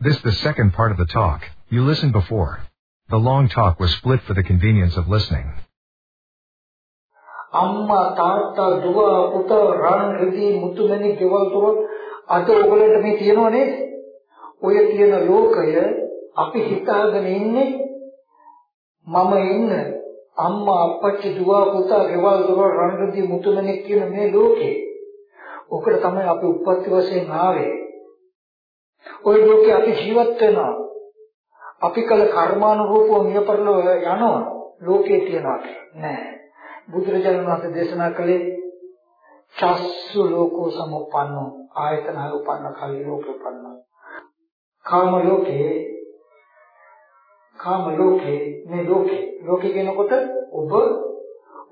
This the second part of the talk. You listened before. The long talk was split for the convenience of listening. අම්මා තාත්තා දුව පුතා රන් රිදී මුතුමැණි ගෙවල් දොර අද ඔයගලන්ට මේ තියෙනව නේද? ඔය තියෙන ලෝකය අපි හිතාගෙන ඉන්නේ මම ඉන්න අම්මා අප්පච්චි දුව පුතා ගෙවල් දොර රන් රිදී මුතුමැණි කියන මේ ලෝකේ. ඔකට තමයි අපි උප්පත්ති වශයෙන් ආවේ. ওই ලෝකේ අපි ජීවත් වෙනවා. අපි කල කර්මානුරූපව මියපරලෝ යනවා. ලෝකේ තියනවා නෑ. බුදුරජාණන් වහන්සේ දේශනා කළේ චස්සු ලෝකෝ සමුප්පන්නෝ ආයතන උපන්න කල්ලි ලෝකේ උපන්න. කාම ලෝකේ කාම ලෝකේ මේ ලෝකේ ලෝකේ කියනකොට ඔබ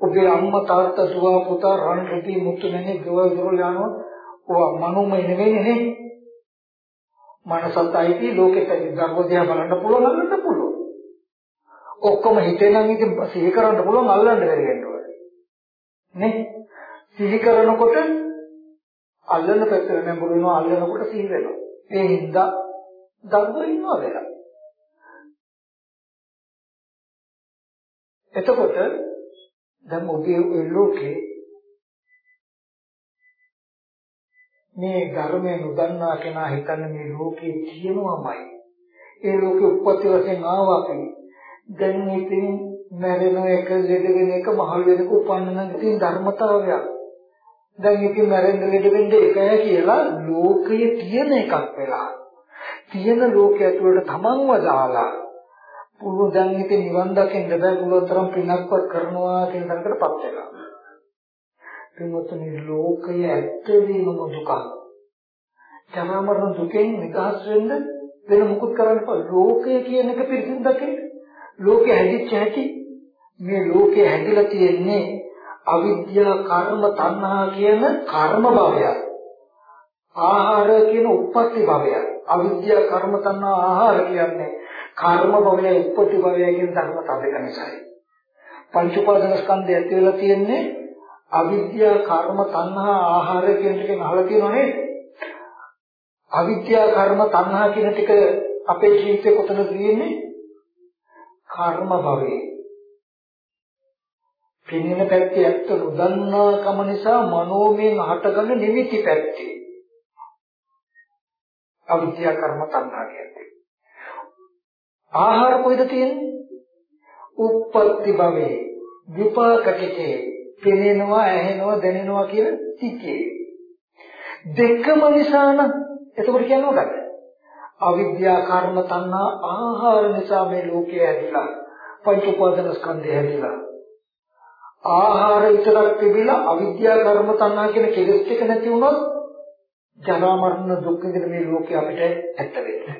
ඔබේ අම්මා තාත්තා දුව පුතා රන් රිටි මුතු නැනේ ගෙවල් දොරල යනවා. ඔය මනෝමය නෙවෙයි නේ. මනසත් අයිති ලෝකෙට ධර්මෝදය බලන්න පුළුවන් අල්ලන්න පුළුවන්. ඔක්කොම හිතේ නම් ඉතින් සිහි කරන්න පුළුවන් අල්ලන්න බැරි වෙනවා. නේ? සිහි කරනකොට අල්ලන පැත්තට නැඹුරු වෙනවා අල්ලනකොට සිහි වෙනවා. ඒ හින්දා ධර්ම ඉන්නවා වෙලා. එතකොට දැන් ඔබේ ලෝකේ මේ ධර්මය නොදන්නා කෙනා හිතන්නේ මේ ලෝකේ තියෙනවමයි. ඒ ලෝකෙ උප්පත්ති වශයෙන් ආවා අපි. දැන් ඉතින් මැරෙන එක ලෙඩ වෙන එක මහල් වෙනක උපන්න නම් ඉතින් ධර්මතාවයක්. දැන් ඉතින් මැරෙන්න ලෙඩ වෙන්න එකයි කියලා ලෝකයේ තියෙන එකක් වෙලා. තියෙන ලෝකය ඇතුළට තමන්ව දාලා පුළුවන් දැන් ඉතින් නිවන් දකින්න බෑ පුළුවන් තරම් පිනක්වත් කරනවා කියන තරකටපත් වෙලා. පින්වත්නි ලෝකය ඇත්තදීම දුකක්. ජරා මරණ දුකෙන් නිදහස් වෙන්න වෙන මුකුත් කරන්න බෑ. ලෝකය කියන එක පිළිසින් දකින්න. ලෝකෙ හැදිච්ච හැටි මේ ලෝකෙ හැදිලා තියෙන්නේ අවිද්‍යා කර්ම තණ්හා කියන කර්ම භවයක්. ආහාර කියන උප්පත්ති භවයක්. අවිද්‍යා කර්ම තණ්හා ආහාර කියන්නේ කර්ම භවය උප්පත්ති භවය කියන ධර්මතාව දෙක නිසායි. පංච උපාදාන ස්කන්ධය ඇති වෙලා තියෙන්නේ අවිද්‍යා කර්ම තණ්හා ආහාර කියන ටිකෙන් අහලා තියෙනව නේද? අවිද්‍යා කර්ම තණ්හා කියන ටික අපේ ජීවිතේ කොතනද තියෙන්නේ? කර්ම භවයේ. පිළින පැත්තේ ඇත්ත නොදන්නා කම නිසා මනෝමයෙන් හටගන්න නිමිති පැත්තේ. අවිද්‍යා කර්ම තණ්හා කියන්නේ. ආහාර කොහෙද තියෙන්නේ? උප්පත්ති භවයේ විපාක ටිකේ පෙනෙනවා ඇහෙනවා දැනෙනවා කියන ටිකේ දෙකම නිසා නම් එතකොට කියන්නේ මොකක්ද අවිද්‍යා කර්ම තණ්හා ආහාර නිසා මේ ලෝකය ඇතිලා පංච උපාදාන ස්කන්ධය ඇතිලා ආහාර විතරක් තිබිලා අවිද්‍යා කර්ම තණ්හා කියන කෙලෙස් ටික නැති වුණොත් ජරා මරණ දුක් විඳින මේ ලෝකය අපිට ඇත්ත වෙන්නේ.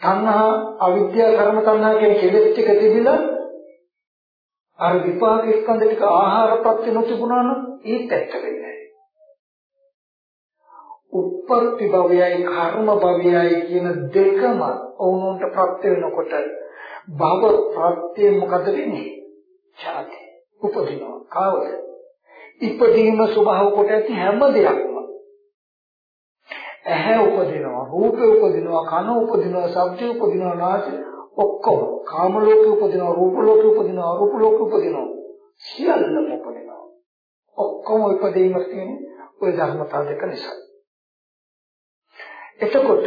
තණ්හා අවිද්‍යා කර්ම තණ්හා කියන කෙලෙස් ටික තිබිලා අර විපාක ස්කන්ධ ටික ආහාරපත් නොතිබුණා නම් ඒත් ඇත්ත වෙන්නේ නැහැ. උප්පත්ති භවයයි කර්ම භවයයි කියන දෙකම වුණොන්ට ප්‍රත්‍ය වෙනකොට භව ප්‍රත්‍ය මොකද වෙන්නේ? ඡාති. උපදිනවා. කාවද? ඉපදීම ස්වභාව කොට ඇති හැම දෙයක්ම ඇහැ උපදිනවා, රූපේ උපදිනවා, කන උපදිනවා, ශබ්දේ උපදිනවා, නාසය ඔක්කොම කාම ලෝකෙ උපදිනවා රූප ලෝකෙ උපදිනවා අරූප ලෝකෙ උපදිනවා. සියල්ලම උපදිනවා. ඔක්කොම උපදීම තියෙන්නේ ওই ධර්මතාව දෙක නිසා. එතකොට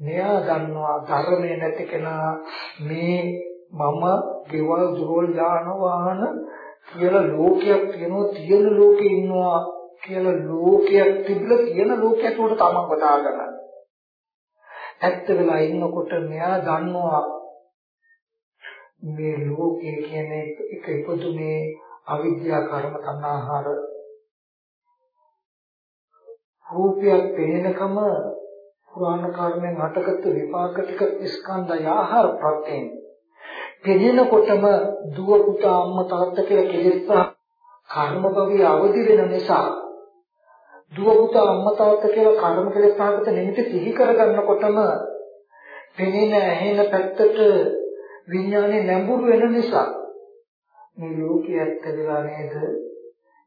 මෙයා දන්නවා ධර්මයේ නැති කෙනා මේ මම ගෙවල් දුරවල් යාන වාහන කියලා ලෝකයක් තියෙනවා තියෙන ලෝකේ ඉන්නවා කියලා ලෝකයක් තිබිලා තියෙන ලෝකයට උඩ තමන්ව දාගන්නවා ඇත්ත වෙලා ඉන්නකොට මෙයා දන්නවා මේ ලෝකය කියන එක ඉපදුනේ අවිද්‍යා කර්ම තණ්හාහාර රූපයක් පෙනෙනකම පුරාණ කර්මෙන් හටගත් විපාක ටික ස්කන්ධය ආහාර ප්‍රත්‍යයෙන්. පෙනෙනකොටම දුව පුතා අම්මා තාත්තා කියලා කෙලෙස් කර්ම භවයේ අවදි වෙන නිසා දුව පුතා අම්මා තාත්තා කියලා කර්ම කෙලෙස් සාගත නිමිති සිහි කරගන්නකොටම පෙනෙන ඇහෙන පැත්තට විඥානේ නැඹුරු වෙන නිසා මේ ලෝකයේ ඇත්ත වෙලා නේද?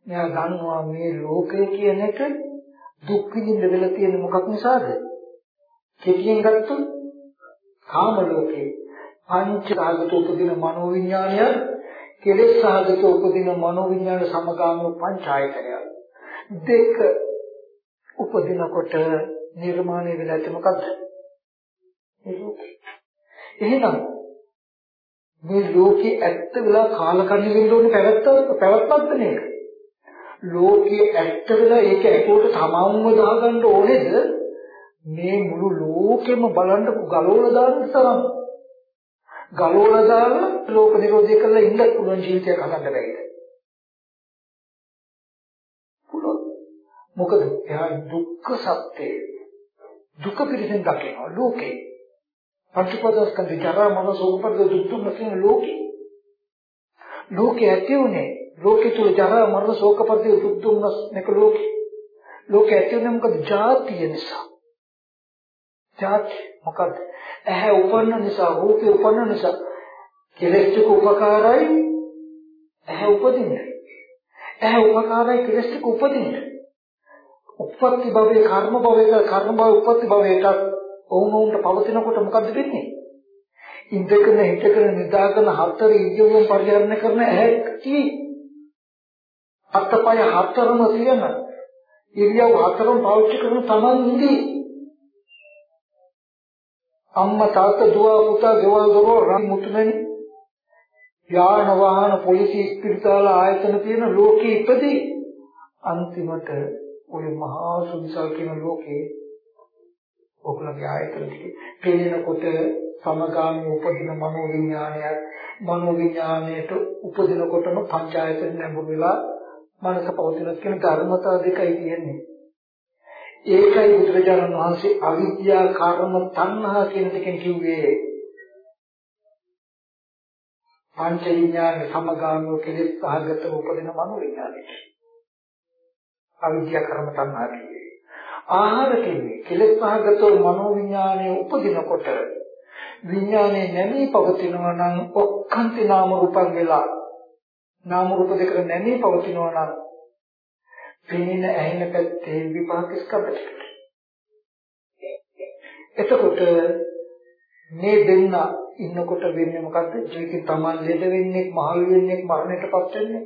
මෙයා දන්නවා මේ ලෝකය කියන එක දුක් විඳින්න වෙලා තියෙන මොකක් නිසාද? කෙටියෙන් ගත්තොත් කාම ලෝකේ පංච සාගත උපදින මනෝවිඥානය කෙලෙස් සාගත උපදින මනෝවිඥාන සමගාමී පංචායතනය දෙක උපදිනකොට නිර්මාණය වෙලා ඇති මොකද්ද? එහෙනම් මේ ලෝකේ ඇත්ත වෙලා කාලකන්ණි වෙන්න ඕනේ පැවැත්ත පැවැත්මක්ද මේක? ලෝකයේ ඇත්ත වෙලා ඒක ඇතුළට තමන්ම දාගන්න ඕනේද? මේ මුළු ලෝකෙම බලන්න ගලවලා දාන්න තරම්. ගලවලා දාලා ලෝක නිරෝධය කරලා ඉන්න පුළුවන් ජීවිතයක් හදන්න බැයිද? මොකද එයා දුක්ඛ සත්‍යය දුක පිළිසෙන් දකිනවා ලෝකේ. පංචපදස්කන්ධ ජරා මරණ සෝපද දුක් දුක් කියන ලෝකේ. ලෝකේ ඇති උනේ ලෝකේ තුල ජරා මරණ ශෝක පරිදේ දුක් දුම්නස් නැක ලෝකේ. ලෝකේ ඇති උනේ මොකද? ජාතිය නිසා. ජාති මොකද? ඇහැ උපන්න නිසා, රූපේ උපන්න නිසා කෙලෙස් ටික උපකාරයි ඇහැ උපදින්නේ. ඇහැ උපකාරයි කෙලෙස් ටික උපදින්නේ. උප්පත්ති භවයේ කර්ම භවයේ කර්ම භව උප්පත්ති භවයට ඔවුන් පවතිනකොට මොකද්ද වෙන්නේ? ඉඳගෙන හිටගෙන නිදාගෙන හතර ඉරියව්වන් පරිහරණය කරන ඇහැටි අත්පය හතරම තියෙන ඉරියව් හතරම පාවිච්චි කරන තමන් ඉඳී අම්මා තාත්තා දුව පුතා ගෙවල් දොර රන් මුතුමනි යාන වාහන පොලිසිය ස්පිරිතාල ආයතන තියෙන ලෝකෙ ඉපදී අන්තිමට ওই මහා සුවිසල් කියන ලෝකේ ඔකලගේ ආයතන ටික පේනකොට සමගාමී උපදින මනෝ විඥානයත් මනෝ විඥාණයට උපදිනකොටම පංචායතන නැඹුරු වෙලා මනස පවතින කියන ධර්මතා දෙකයි තියෙන්නේ. ඒකයි බුදුරජාණන් වහන්සේ අවිද්‍යා කර්ම තණ්හා කියන දෙකෙන් කිව්වේ පංච විඥාන සමගාමීව කෙලෙස් සහගත උපදින මනෝ විඥානයට. අවිද්‍යා කර්ම තණ්හා කියන්නේ. ආහාර කියන්නේ කෙලෙස් සහගත මනෝ විඥානයේ උපදිනකොට විඥානයේ නැමී පවතිනවා නම් ඔක්කාන්ති නාම රූපං වෙලා නාම රූප දෙක නැමී පවතිනවා නම් පෙනෙන ඇහෙන පැත්තේ විපාක ස්කන්ධ එතකොට මේ දෙන්න ඉන්නකොට වෙන්නේ මොකද්ද? ජීවිතේ Taman ලෙඩ වෙන්නේ, මහලු වෙන්නේ, මරණයටපත් වෙන්නේ.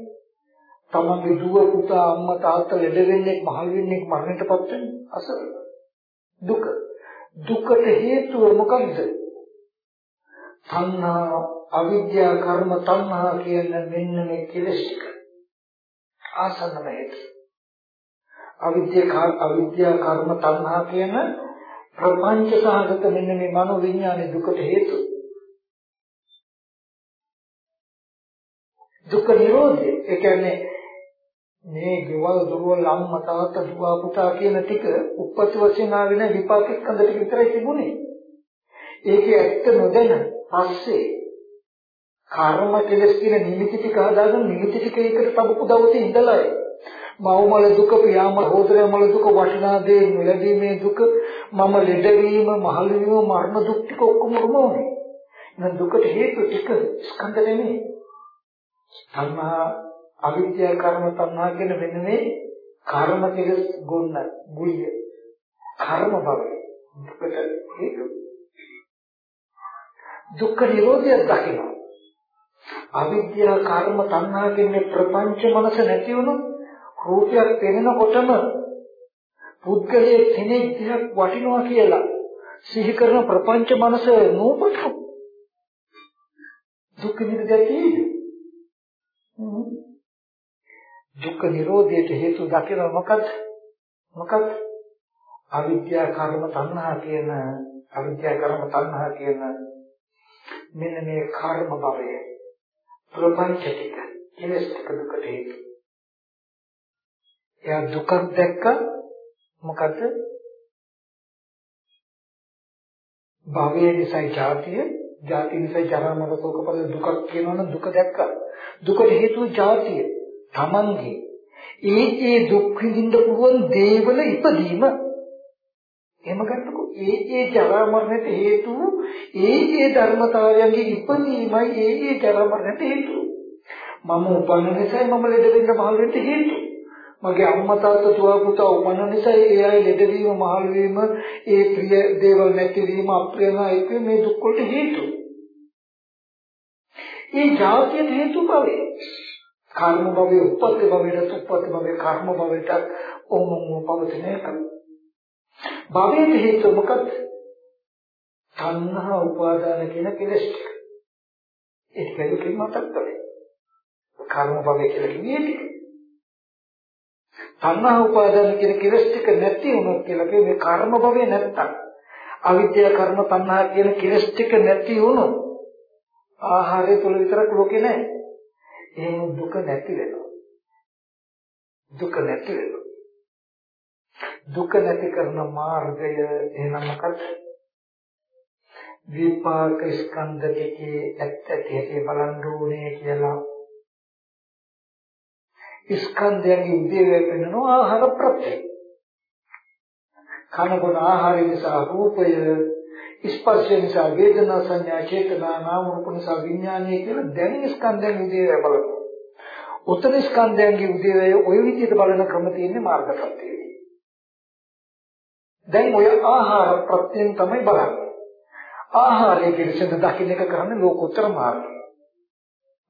තමන්ගේ දුව පුතා අම්මා තාත්තා ලෙඩ වෙන්නේ මහල් වෙන්නේ මරණයටපත් වෙන්නේ. අසල දුක. දුකට හේතුව මොකක්ද? තණ්හා අවිද්‍යා කර්ම තණ්හා කියන මෙන්න මේ කෙලෙස් ටික. ආසන්නම හේතු. අවිද්‍යා අවිද්‍යා කර්ම තණ්හා කියන ප්‍රපංච සාගත මෙන්න මේ මනෝ විඥානේ දුකට හේතු. දුක්ඛ නිරෝධය. ඒ කියන්නේ මේ ගෙවල් දොරවල් අම්මා තාත්තා දුව පුතා කියන ටික උපත් වශයෙන් ආවෙන විපාක ස්කන්ධ ටික විතරයි තිබුණේ. ඒකේ ඇත්ත නොදැන පස්සේ කර්ම කෙලස් කියන නිමිති ටික හදාගෙන නිමිති ටික එකට තබපු දවසේ ඉඳලායි මවමල දුක පියාමල හෝදරමල දුක වටිනා දේ නොලැබීමේ දුක මම ලෙඩවීම මහලු වීම මරණ දුක් ටික ඔක්කොම උරුමෝනේ. එහෙනම් දුකට හේතු ටික ස්කන්ධ නෙමෙයි. තණ්හා අවිද්‍යා කර්ම තණ්හා කියන මෙන්න මේ කර්ම කෙලස් ගොන්න ගුලිය කර්ම භව දුකට හේතු දුක්ඛ නිරෝධය දකින්න අවිද්‍යා කර්ම තණ්හා කියන්නේ ප්‍රපංච මනස නැති වුණොත් රූපයක් පෙනෙනකොටම පුද්ගලයේ කෙනෙක් දිහා වටිනවා කියලා සිහි කරන ප්‍රපංච මනස නූපතු දුක්ඛ නිරෝධය දුක්ඛ නිරෝධයට හේතු දකින මොකද? මොකද? අවිද්‍යා කර්ම තණ්හා කියන අවිද්‍යා කර්ම තණ්හා කියන මෙන්න මේ කර්ම භවය ප්‍රපංචික කෙලස් දුකට හේතු. එයා දුක දැක්ක මොකද? භවයේ නිසා ජාතිය, ජාති නිසා ජරා මරණ ශෝක පරිද දුකක් කියනවනම් දුක දැක්කා. දුකට හේතුව ජාතිය. තමන්ගේ ඒ ඒ දුක් විඳින්න පුළුවන් දේවල ඉපදීම එහෙම ගන්නකො ඒ ඒ ජරා මරණයට හේතු ඒ ඒ ධර්මතාවයන්ගේ ඉපදීමයි ඒ ඒ ජරා මරණයට හේතු මම උපන්න නිසා මම ලෙඩ වෙන්න මහල් වෙන්න හේතු මගේ අම්මා තාත්තා දුව පුතා උපන්න නිසා ඒ අය ලෙඩවීම මහලු වීම ඒ ප්‍රිය දේවල් නැතිවීම අප්‍රියනා එක්ක මේ දුක් වලට හේතු. ඒ ජාතිය හේතු භවය. කර්ම භවයේ උපත් භවයට උපත් භවයේ කර්ම භවයට ඕමම පවතින එක. භවයේ හේතු මොකක්ද? තණ්හා උපාදාන කියන කෙලෙස් ටික. ඒක දෙකකින් මතක් කරගන්න. කර්ම භවය කියලා කියන්නේ තණ්හා උපාදාන කියන කෙලස් ටික නැති වුණොත් කියලා කියන්නේ කර්ම භවය නැත්තම් අවිද්‍යාව කර්ම තණ්හා කියන කෙලස් ටික නැති වුණොත් ආහාරය තුල විතරක් ලෝකේ නැහැ. එහෙම දුක නැති වෙනවා. දුක නැති වෙනවා. දුක නැති කරන මාර්ගය එහෙනම් මොකක්ද? විපාක ස්කන්ධ දෙකේ ඇත්ත ඇති බලන්න ඕනේ කියලා ස්කන්ධයන්ගේ උදේවැය වෙනවා ආහාර ප්‍රත්‍යය. කනබුන ආහාරය නිසා රූපය ස්පර්ශය නිසා වේදනා සංඥා චේතනා නාම රූප නිසා විඥානය කියලා දැන් ස්කන්ධයන් උදේවැය බලනවා. උත්තර ස්කන්ධයන්ගේ උදේවැය ওই විදිහට බලන ක්‍රම තියෙන්නේ මාර්ග ප්‍රත්‍යයේදී. දැන් ඔය ආහාර ප්‍රත්‍යයෙන් තමයි බලන්නේ. ආහාරයේ පිළිසඳ දකින්න එක කරන්නේ ලෝකෝත්තර මාර්ගය.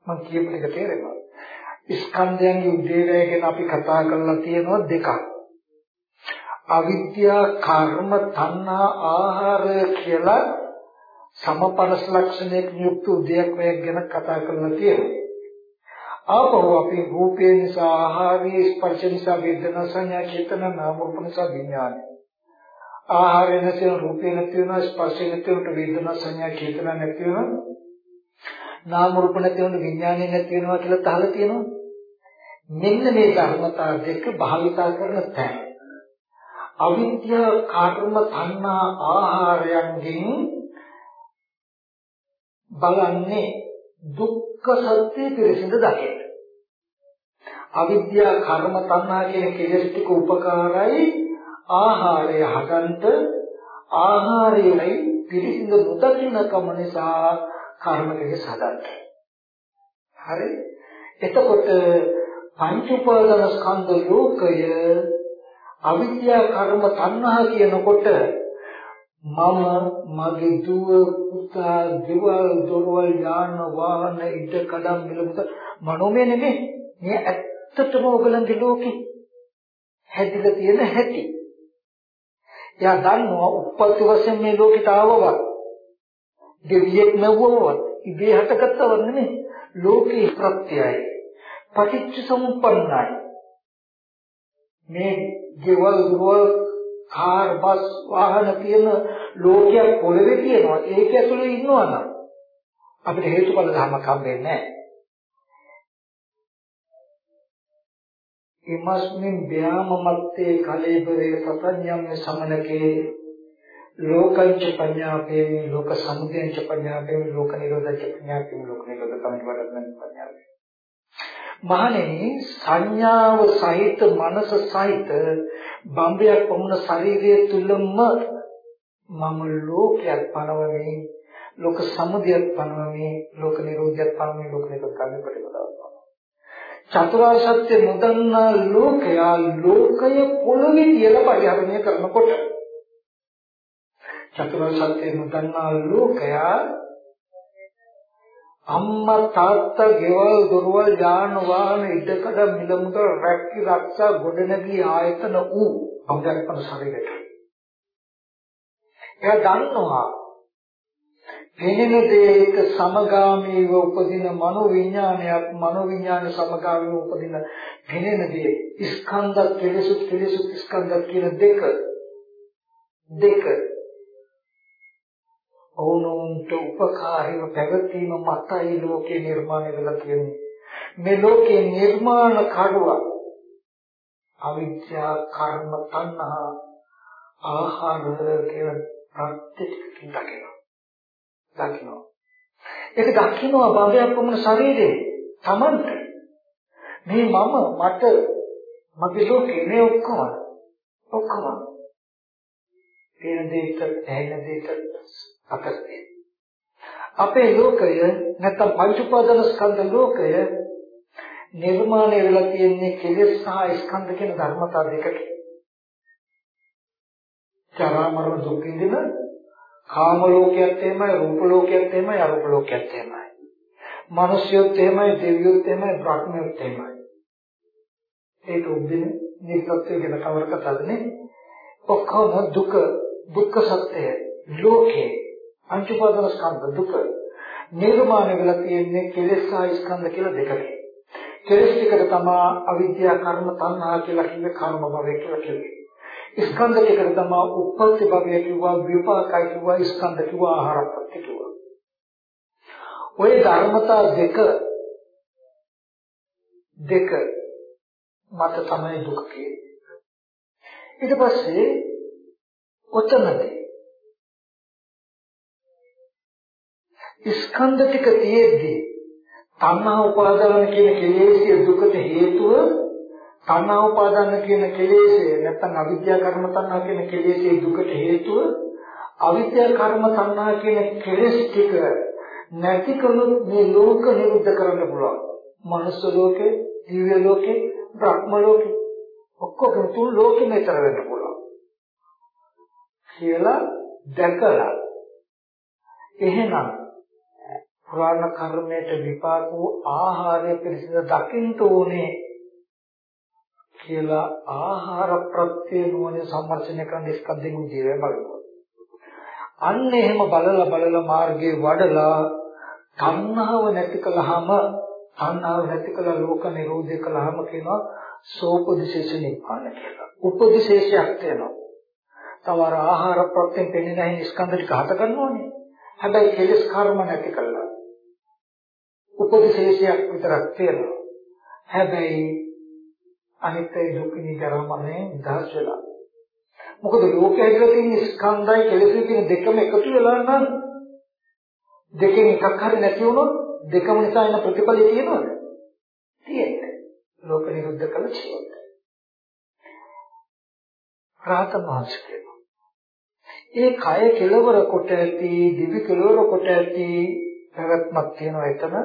මම කියපු එක තේරෙනවා. ස්කන්ධයන්ගේ උදේවැය ගැන අපි කතා කරලා තියෙනවා දෙකක්. අවිද්‍යා කර්ම තණ්හා ආහාර කියලා සමපරස් ලක්ෂණයක යුක්ත උදේවැය ගැන කතා කරලා තියෙනවා. ආපහු අපි රූපේ නිසා ආහාරය ස්පර්ශ නිසා වේදනා සංඥා චේතන නාම රූප නිසා විඥානය. ආහාරය නැතිව රූපේ නැති වෙනවා ස්පර්ශය නැති වෙනකොට වේදනා සංඥා චේතන නැති වෙනවා නාම රූප නැති වුණු විඥානය නැති වෙනවා කියලා තහල තියෙනවා. මෙන්න මේ ධර්මතා දෙක භාවිතා කරන තැන. අවිද්‍යා කර්ම තණ්හා ආහාරයන්ගෙන් බලන්නේ දුක්ඛ සත්‍ය පිළිසිඳ දකින්න. අවිද්‍යා කර්ම තණ්හා කියන කෙලෙස් ටික උපකාරයි ආහාරය හදන්ත ආහාරයයි පිළිසිඳ නොදකින්නකම නිසා කර්ම කෙලෙස් හදන්නේ. හරි? එතකොට පංච උපාදාන ස්කන්ධ ලෝකය අවිද්‍යා කර්ම තණ්හා කියනකොට මම මගේ දුව පුතා දේවල් දොරවල් යාන වාහන ඉද කඩම් මිලමුත මනෝමය නෙමෙයි. මේ ඇත්තටම ඔයගලන්ගේ ලෝකේ හැදිලා තියෙන හැටි. එයා දන්නවා උපත් වශයෙන් මේ ලෝකෙට ආවවත් දෙවියෙක් නැවුවවත් ඉබේ හටගත්තවත් නෙමෙයි. ලෝකේ ප්‍රත්‍යයයි. පටිච්ච සමුප්පන්නයි මේ ගෙවල් දුවල් කාර් බස් වාහන තියෙන ලෝකයක් පොළවේ තියෙනවා. ඒක ඇතුලේ ඉන්නවා නම් අපිට හේතුඵල ධර්මයක් හම්බෙන්නේ නැහැ. ඉමස්මින් ව්‍යාමමත්තේ කලේබරේ සතඤ්ඤම් සමනකේ ලෝකංච පඤ්ඤාපේ ලෝක සමුදයංච පඤ්ඤාපේ ලෝක නිරෝධංච පඤ්ඤාපේ ලෝක නිරෝධ කමිට වඩන පඤ්ඤාපේ. මහණෙනි සංඥාව සහිත මනස සහිත බම්බයක් වුණ ශරීරය තුලම මම ලෝකයක් පනවමි. ලෝක සමුදයක් පනවමි. ලෝක නිරෝධයක් පනවමි. ලෝක නිරෝධ කර්ම ප්‍රතිපදාවක් චතුරාර්ය සත්‍ය නොදන්නා ලෝකයා ලෝකය පොළොවේ කියලා පරිහරණය කරනකොට චතුරාර්ය සත්‍ය නොදන්නා ලෝකයා අම්මා තාත්තා ගෙවල් දොරවල් යාන වාහන ඉඩකඩ මිල මුදල් රැකී රක්ෂා ගොඩනැගී ආයතන වූ අභ්‍යක්ෂ ශරීරයට. එයා දන්නවා පෙනෙන දේක සමගාමීව උපදින මනෝ විඥානයක් මනෝ විඥාන සමගාමීව උපදින පෙනෙන දේ. ස්කන්ධ කෙලෙසුත් කෙලෙසුත් ස්කන්ධ කියන දෙක. දෙක. ඔවුනොන්ට උපකාරීව පැවතීම මතයි ලෝකේ නිර්මාණය වෙලා තියෙන්නේ. මේ ලෝකේ නිර්මාණ කඩුව අවිද්‍යා කර්ම තණ්හා ආහාර කියන ප්‍රත්‍යක්ෂකින් දකිනවා. දකිනවා. ඒක දකින්නවා භවයක් වුණ ශරීරේ තමන්ට මේ මම මට මගේ ලෝකේ මේ ඔක්කොම ඔක්කොම පේන දෙයට ඇහෙන දෙයට අකස්තේ අපේ ලෝකය නැත්නම් පංච උපාදාන ස්කන්ධ ලෝකය නිර්මාණය වෙලා තියෙන්නේ කෙලෙස් සහ ස්කන්ධ කියන ධර්මතා දෙකකින්. ජරා මරණ දුක් විඳින කාම ලෝකයක් එහෙමයි රූප ලෝකයක් එහෙමයි අරූප ලෝකයක් එහෙමයි. මිනිස්යොත් එහෙමයි දෙවියොත් එහෙමයි බ්‍රහ්මයොත් එහෙමයි. ඒක උද්දින නිත්‍යත්වය ගැන කවර කතාවනේ ඔක්කොම දුක දුක්ඛ සත්‍යය ලෝකේ අංශුපාදන ස්කන්ධ දුක නිර්මාණය වෙලා තියෙන්නේ කෙලෙස් සහ ස්කන්ධ කියලා දෙකකින්. කෙලෙස් ටිකට තමයි අවිද්‍යා කර්ම තණ්හා කියලා කිව්වේ කර්ම භවය කියලා කිව්වේ. ස්කන්ධ ටිකට තමයි උප්පත්ති භවය කිව්වා විපාකයි කිව්වා ස්කන්ධ කිව්වා ආහාරපත්ති කිව්වා. ওই ධර්මතා දෙක දෙක මත තමයි දුක කියන්නේ. ඊට පස්සේ ඔතනදී ස්කන්ධ ටික තියෙද්දී තණ්හා උපාදාන කියන කෙලෙසිය දුකට හේතුව තණ්හා උපාදාන කියන කෙලෙසිය නැත්නම් අවිද්‍යා කර්ම තණ්හා කියන කෙලෙසිය දුකට හේතුව අවිද්‍යා කර්ම තණ්හා කියන කෙලෙස් ටික නැති කළොත් මේ ලෝක නිරුද්ධ කරන්න පුළුවන්. මනුස්ස ලෝකේ, දිව්‍ය ලෝකේ, බ්‍රහ්ම ලෝකේ ඔක්කොම තුන් ලෝකෙම ඊතර වෙන්න පුළුවන්. කියලා දැකලා එහෙනම් පුරාණ කර්මයට විපාක වූ ආහාරය පිළිසිඳ දකින්න ඕනේ කියලා ආහාර ප්‍රත්‍ය නුවණ සම්මර්ෂණය කරන ස්කන්ධෙන් ජීවය බලනවා. අන්න එහෙම බලලා බලලා මාර්ගයේ වඩලා තණ්හාව නැති කළාම තණ්හාව නැති කළා ලෝක නිරෝධය කළාම කියනවා සෝපදිශේෂ නිපාන කියලා. උපදිශේෂයක් තියෙනවා. තව ආහාර ප්‍රත්‍යයෙන් පෙන්නේ නැහැ ස්කන්ධ ටික හත ගන්නෝනේ. හැබැයි කෙලස් කර්ම නැති කළා. උපදිශේෂයක් විතරක් තියෙනවා. හැබැයි අනිත්‍ය දුක්ඛ නිරාමනේ නිදහස් වෙලා. මොකද ලෝකයේ හැදලා තියෙන ස්කන්ධයි කෙලෙසි කියන දෙකම එකතු වෙලා නම් දෙකෙන් එකක් හරි නැති වුණොත් දෙකම නිසා එන ප්‍රතිඵලය තියෙනවද? තියෙන්නේ. ලෝක නිරුද්ධ කළ ජීවිත. රාතමාංශකේ. ඒ කය කෙලවර කොට ඇති, දිවි කෙලවර කොට ඇති පැවැත්මක් තියෙනවා එතන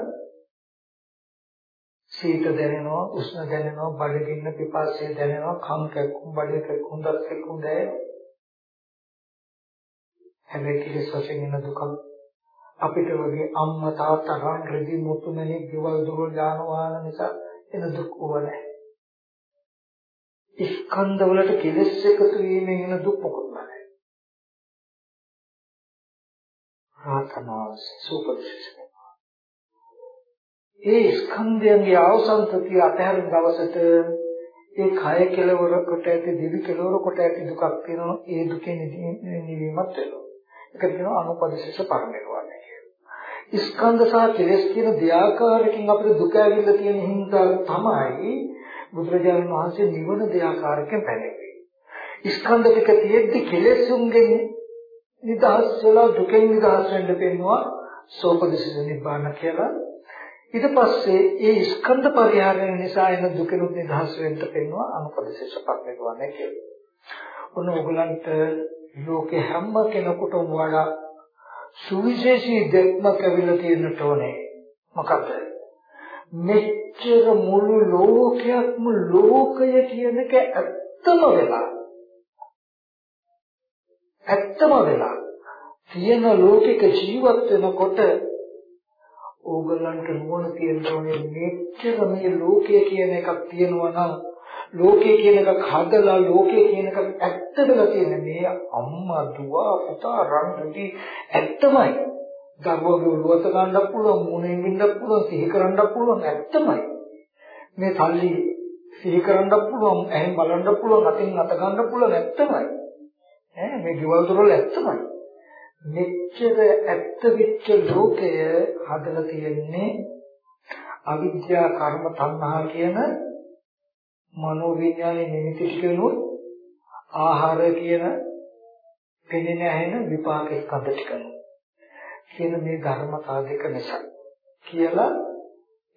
සීත දැනෙනවා උෂ්ණ දැනෙනවා බඩගින්න පිපාසය දැනෙනවා කම් කැක්කුම් බඩ කැක්කුම් දත් කැක්කුම් දැනෙනවා. හැබැයි කිසිස් වශයෙන් එන දුක. අපිට වගේ අම්මා තාත්තා රන් රෙදි මුතු මැණික් ගෙවල් දොරවල් යාන වාහන නිසා එන දුක් ඕනේ ස්කන්ධ වලට කෙලෙස් එකතු වීමෙන් එන දුක් මොකක්ද නැහැ. රාතනාස් සුපරිශිෂ්ඨ ඒ ස්කන්ධයන්ගේ අවසන්තතිය අතහැරෙන දවසට ඒ කය කෙලවර කොට ඇති දිවි කෙලවර කොට ඇති දුකක් තියෙනවා. ඒ දුකෙන් නිවීමත් වෙනවා. ඒක කියනවා අනුපදිශේෂ පරිණිරවාණය කියලා. ස්කන්ධ සහ කෙලෙස් කියන දෙආකාරකින් අපිට දුක ඇවිල්ලා තියෙන හින්දා තමයි බුදුරජාණන් වහන්සේ නිවන දෙආකාරකින් පැනෙන්නේ. ස්කන්ධ ටික තියෙද්දි කෙලෙසුන්ගෙන් නිදහස් වෙලා දුකෙන් නිදහස් වෙන්න පෙන්නවා සෝපදිශේෂ නිබ්බාන කියලා. ඊට පස්සේ ඒ ස්කන්ධ පරිහරණය නිසා එන දුකෙනුත් නිදහස් වෙන්න පෙන්වන අනුපදිශේෂ පරිණිරවාණය කියලා. ඔන්න ඔයගලන්ට ලෝකේ හැම කෙනෙකුටම වඩා සුවිශේෂී දෙක්මක් ඇවිල්ලා තියෙන්නට ඕනේ. මොකද මෙච්චර මුළු ලෝකයක්ම ලෝකය කියන එක ඇත්තම වෙලා ඇත්තම වෙලා තියෙන ලෝකික ජීවත් වෙනකොට ඕගොල්ලන්ට නුවණ තියෙන්න ඕනේ. මෙච්චර මේ ලෝකය කියන එකක් තියෙනවා නම් ලෝකය කියන එකක් හදලා ලෝකය කියන එකක් ඇත්ත වෙලා තියෙන මේ අම්මා දුව පුතා රන්ටි ඇත්තමයි. දරුවෝ උලුවත ගන්න පුළුවන් මුණෙන් ඉන්න පුළුවන් සිහි කරන්න පුළුවන් ඇත්තමයි. මේ සල්ලි සිහි කරන්න පුළුවන් එහෙන් බලන්න පුළුවන් අතින් අත ගන්න පුළුවන් ඇත්තමයි. ඈ මේ ගෙවල් දොරවල් ඇත්තමයි. මෙච්චර ඇත්ත වෙච්ච ලෝකය හදලා තියෙන්නේ අවිද්‍යා කර්ම තණ්හා කියන මනෝ විඥානේ නිමිති ටිකනොත් ආහාර කියන පෙනෙන ඇහෙන විපාක ස්කන්ධ ටිකනොත් කියන මේ ධර්මතා දෙක නිසා කියලා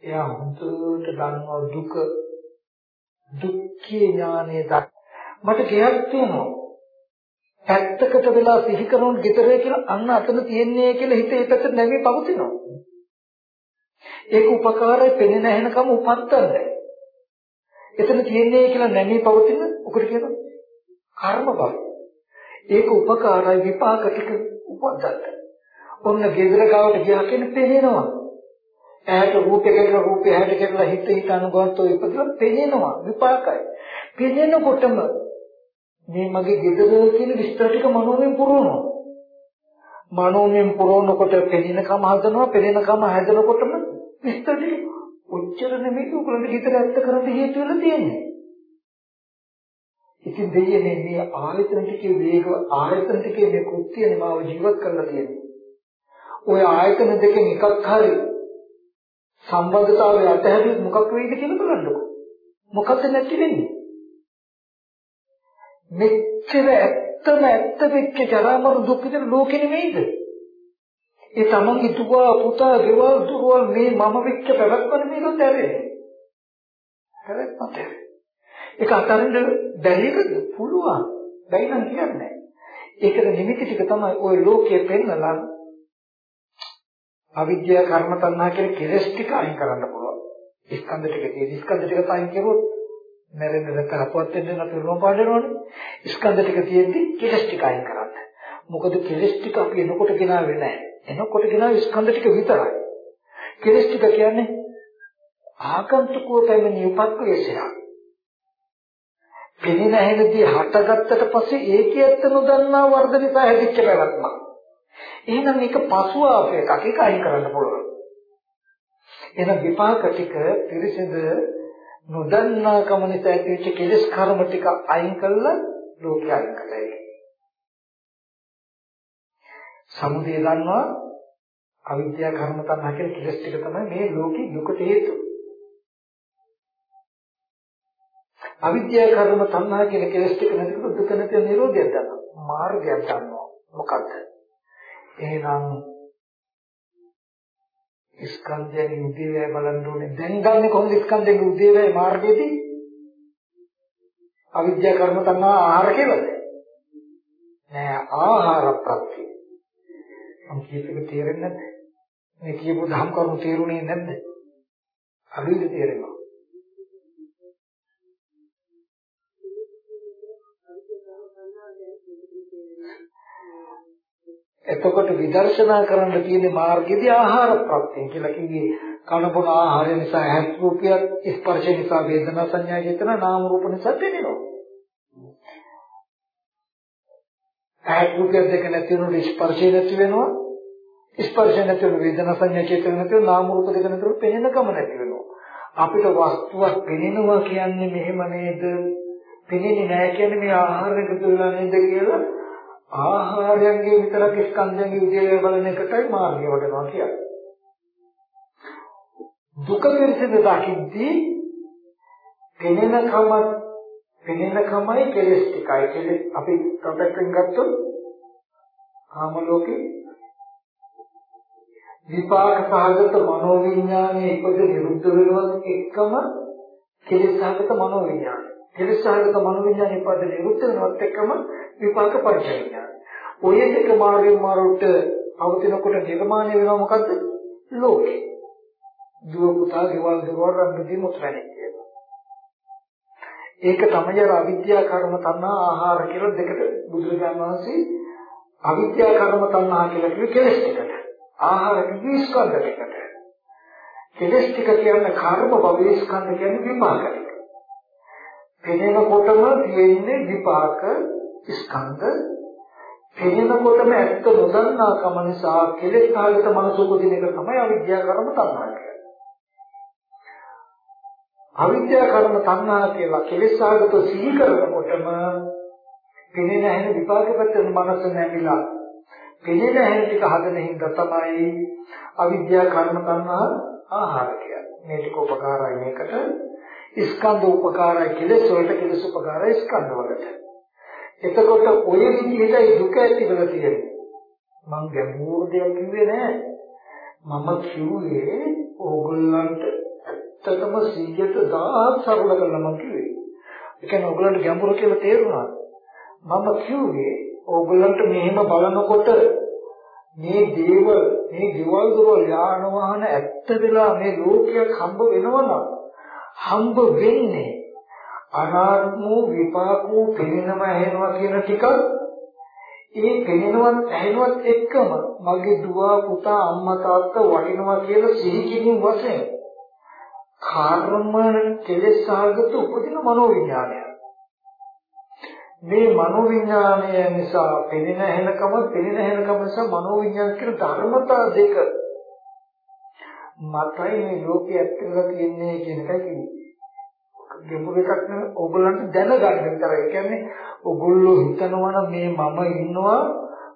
එයා හුදුට දන්නවා දුක දුක්ඛේ ඥානේ දක් මට ගයක් තියෙනවා. පැත්තකට වෙලා සිහි කරන ගෙදරේ කියලා අන්න අතන තියන්නේ කියලා හිතේ පැත්තට නැමී පවතිනවා. ඒක උපකාරය පෙනෙන හැනකම උපත්තන්නේ. එතන තියන්නේ කියලා නැමී පවතින උකට කියනවා කර්ම බව. ඒක උපකාරයි විපාක ටික උපද්දන්න. ඔන්න ගෙදර ගාවට ගියා කියන පෙනෙනවා. ඇහැට රූපේ කියලා රූපේ ඇහැට කියලා හිත හිත අනුගතව ඉපදලා පෙනෙනවා විපාකයි. පෙනෙනකොටම මේ මගේ ගෙදර කියන විස්තර ටික මනෝමයෙන් පුරවනවා. මනෝමයෙන් පුරවනකොට පෙනෙනකම හදනවා පෙනෙනකම හැදෙනකොටම විස්තර ටික ඔච්චර නෙමෙයි උගලන්ට හිතට ඇත්ත කරන්න හේතු වෙලා තියෙන්නේ. ඉතින් දෙයනේ මේ ආයතන ටිකේ වේග ආයතන ටිකේ මේ කෘත්‍ය නිමාව ජීවත් කරලා තියෙන්නේ. ওই ආයතන දෙකෙන් එකක් හරි සම්බන්ධතාවය අතහැරියොත් මොකක් වෙයිද කියලා බලන්නකො. මොකද නැති වෙන්නේ? මෙච්චර ඇත්තම ඇත්ත වෙච්ච ජරාමරු දුක් විඳින ලෝකෙ නෙමෙයිද? ඒ තමන්ගේ දුවා පුතා ගෙවල් දුරවල් මේ මම වෙච්ච පැවැත්ම මේක දැරෙන්නේ. පැවැත්මට. ඒක අතරින්ද බැරිද? පුළුවන්. බැයි නම් කියන්නේ. ඒකට නිමිති ටික තමයි ওই ලෝකයේ පෙන්නලා අවිද්‍යාව කර්ම තණ්හා කියන කෙලස් ටික අයින් කරන්න පුළුවන්. ස්කන්ධ ටික තියෙන ස්කන්ධ ටික අයින් කරුවොත් මැරෙන්න නැත්නම් අපවත් වෙන්න නැත්නම් රුම පාඩනවනේ. ස්කන්ධ ටික තියෙද්දි කෙලස් ටික අයින් කරන්න. මොකද කෙලස් ටික අපි එනකොට ගෙනාවේ නැහැ. එනකොට ගෙනාවේ ස්කන්ධ ටික විතරයි. කෙලස් ටික කියන්නේ ආකන්තුකෝ පැමිණි උපක්ලේශය. පෙනෙන හැනදී හටගත්තට පස්සේ ඒකේ ඇත්ත නොදන්නා වර්ධ නිසා හැදිච්ච පැවැත්මක්. එහෙනම් මේක පසුව ආපු එකක් ඒක අයින් කරන්න පුළුවන්. එහෙනම් විපාක ටික පිරිසිදු නොදන්නා කම නිසා ඇතිවෙච්ච කෙලෙස් කර්ම ටික අයින් කළා ලෝකය අයින් කළා. සමුදය දන්නවා අවිද්‍යා කර්ම තණ්හා කියන කෙලෙස් ටික තමයි මේ ලෝකේ දුකට හේතුව. අවිද්‍යා කර්ම තණ්හා කියන කෙලෙස් ටික නැතිකොට දුක නැති නිරෝධයක් ගන්නවා. මාර්ගයක් ගන්නවා. මොකක්ද? එහෙනම් ස්කන්ධයන්ගේ උදේවැය බලන්න ඕනේ. දැන් ගන්න කොහොමද ස්කන්ධයන්ගේ උදේවැය මාර්ගයේදී? අවිද්‍යා කර්ම තණ්හා ආහාර කියලාද? නෑ ආහාර ප්‍රත්‍ය. මම කියපේක තේරෙන්නේ නැද්ද? මේ කියපු ධම් කරුණු තේරුණේ නැද්ද? අලුයිද තේරෙනවා? එතකොට විදර්ශනා කරන්න තියෙන මාර්ගයේදී ආහාර ප්‍රත්‍යය කියලා කිව්වේ කන බොන ආහාරය නිසා ඇස් රූපය ස්පර්ශ නිසා වේදනා සංඥා චේතන නාම රූප නිසා දැනෙනවා. ඇස් රූපය දෙක නැති වුණොත් ස්පර්ශය නැති වෙනවා. ස්පර්ශ නැති වුණොත් වේදනා සංඥා චේතන නැති වුණොත් නාම රූප දෙක නැති වුණොත් පෙනෙනකම නැති වෙනවා. අපිට වස්තුවක් පෙනෙනවා කියන්නේ මෙහෙම නේද? පෙනෙන්නේ නැහැ කියන්නේ මේ ආහාරයක තුල නේද කියලා ආහාරයන්ගේ විතරක් ස්කන්ධයන්ගේ විදිය බලන එකටයි මාර්ගය වඩනවා කියන්නේ. දුක පිළිසිඳ දකිද්දී පෙනෙන කම පෙනෙන කමයි කෙලස් ටිකයි කෙලස් අපි තපෙන් ගත්තොත් කාම ලෝකේ විපාක සහගත මනෝවිඥානයේ ඉපද නිරුද්ධ වෙනවත් එක්කම කෙලස් සහගත මනෝවිඥානය. කෙලස් සහගත මනෝවිඥානයේ ඉපද නිරුද්ධ වෙනවත් එක්කම විපාක පරිචය ඔය දෙක මාර්ගෙන් මාරුට පවතිනකොට නිර්මාණය වෙනවා මොකද්ද? ලෝකේ. දුව පුතා ගෙවල් දොරවල් රම්බදී මුත්‍රානේ කියනවා. ඒක තමයි අර අවිද්‍යා කර්ම තණ්හා ආහාර කියලා දෙකට බුදුරජාණන් වහන්සේ අවිද්‍යා කර්ම තණ්හා කියලා කිව්වේ කෙලස් ටිකට. ආහාර කිව්වේ ස්කන්ධ ටිකට. කෙලස් ටික කියන්නේ කර්ම භවයේ ස්කන්ධ කියන්නේ විපාක ටික. පෙනෙනකොටම තියෙන්නේ විපාක ස්කන්ධ පෙනෙනකොටම ඇත්ත නොදන්නා කම නිසා කෙලෙස් සහගත මනස උපදින එක තමයි අවිද්‍යා කර්ම තණ්හා කියන්නේ. අවිද්‍යා කර්ම තණ්හා කියලා කෙලෙස් සහගත සිහි කරනකොටම පෙනෙන හැම විපාක පැත්තෙන් මනස නැමිලා පෙනෙන හැම ටික හදන හින්දා තමයි අවිද්‍යා කර්ම තණ්හා ආහාර කියන්නේ. මේ ටික උපකාරයි මේකට ස්කන්ධ උපකාරයි කෙලෙස් වලට කෙලෙස් උපකාරයි ස්කන්ධ වලට. එතකොට ඔය විදිහටයි දුක ඇති වෙලා තියෙන්නේ. මං ගැඹුරු දෙයක් කිව්වේ නෑ. මම කිව්වේ ඕගොල්ලන්ට ඇත්තටම 100ට 1000ක් සරල කරලා මං කිව්වේ. ඒ කියන්නේ ඕගොල්ලන්ට ගැඹුරු කියලා තේරුණා. මම කිව්වේ ඕගොල්ලන්ට මෙහෙම බලනකොට මේ දේව මේ ගෙවල් දොරවල් යාන වාහන ඇත්ත වෙලා මේ ලෝකයක් හම්බ වෙනවනම් හම්බ වෙන්නේ අනාත්මෝ විපාකෝ පෙනෙනම ඇහෙනවා කියන ටික ඒ පෙනෙනවත් ඇහෙනවත් එක්කම මගේ දුව පුතා අම්මා තාත්තා වටිනවා කියලා සිහි කිරීම වශයෙන් කර්ම කෙලෙස් සාගත උපදින මනෝවිඥානය මේ මනෝවිඥානය නිසා පෙනෙන හැනකම පෙනෙන හැනකම නිසා මනෝවිඥාන කියන ධර්මතා දෙක මතයි මේ ලෝකයේ ඇත්තලා තියෙන්නේ කියන එකයි කියන්නේ. ගැඹුරු එකක් නෙවෙයි. ඕගොල්ලන්ට දැනගන්න විතරයි. ඒ කියන්නේ ඕගොල්ලෝ හිතනවා මේ මම ඉන්නවා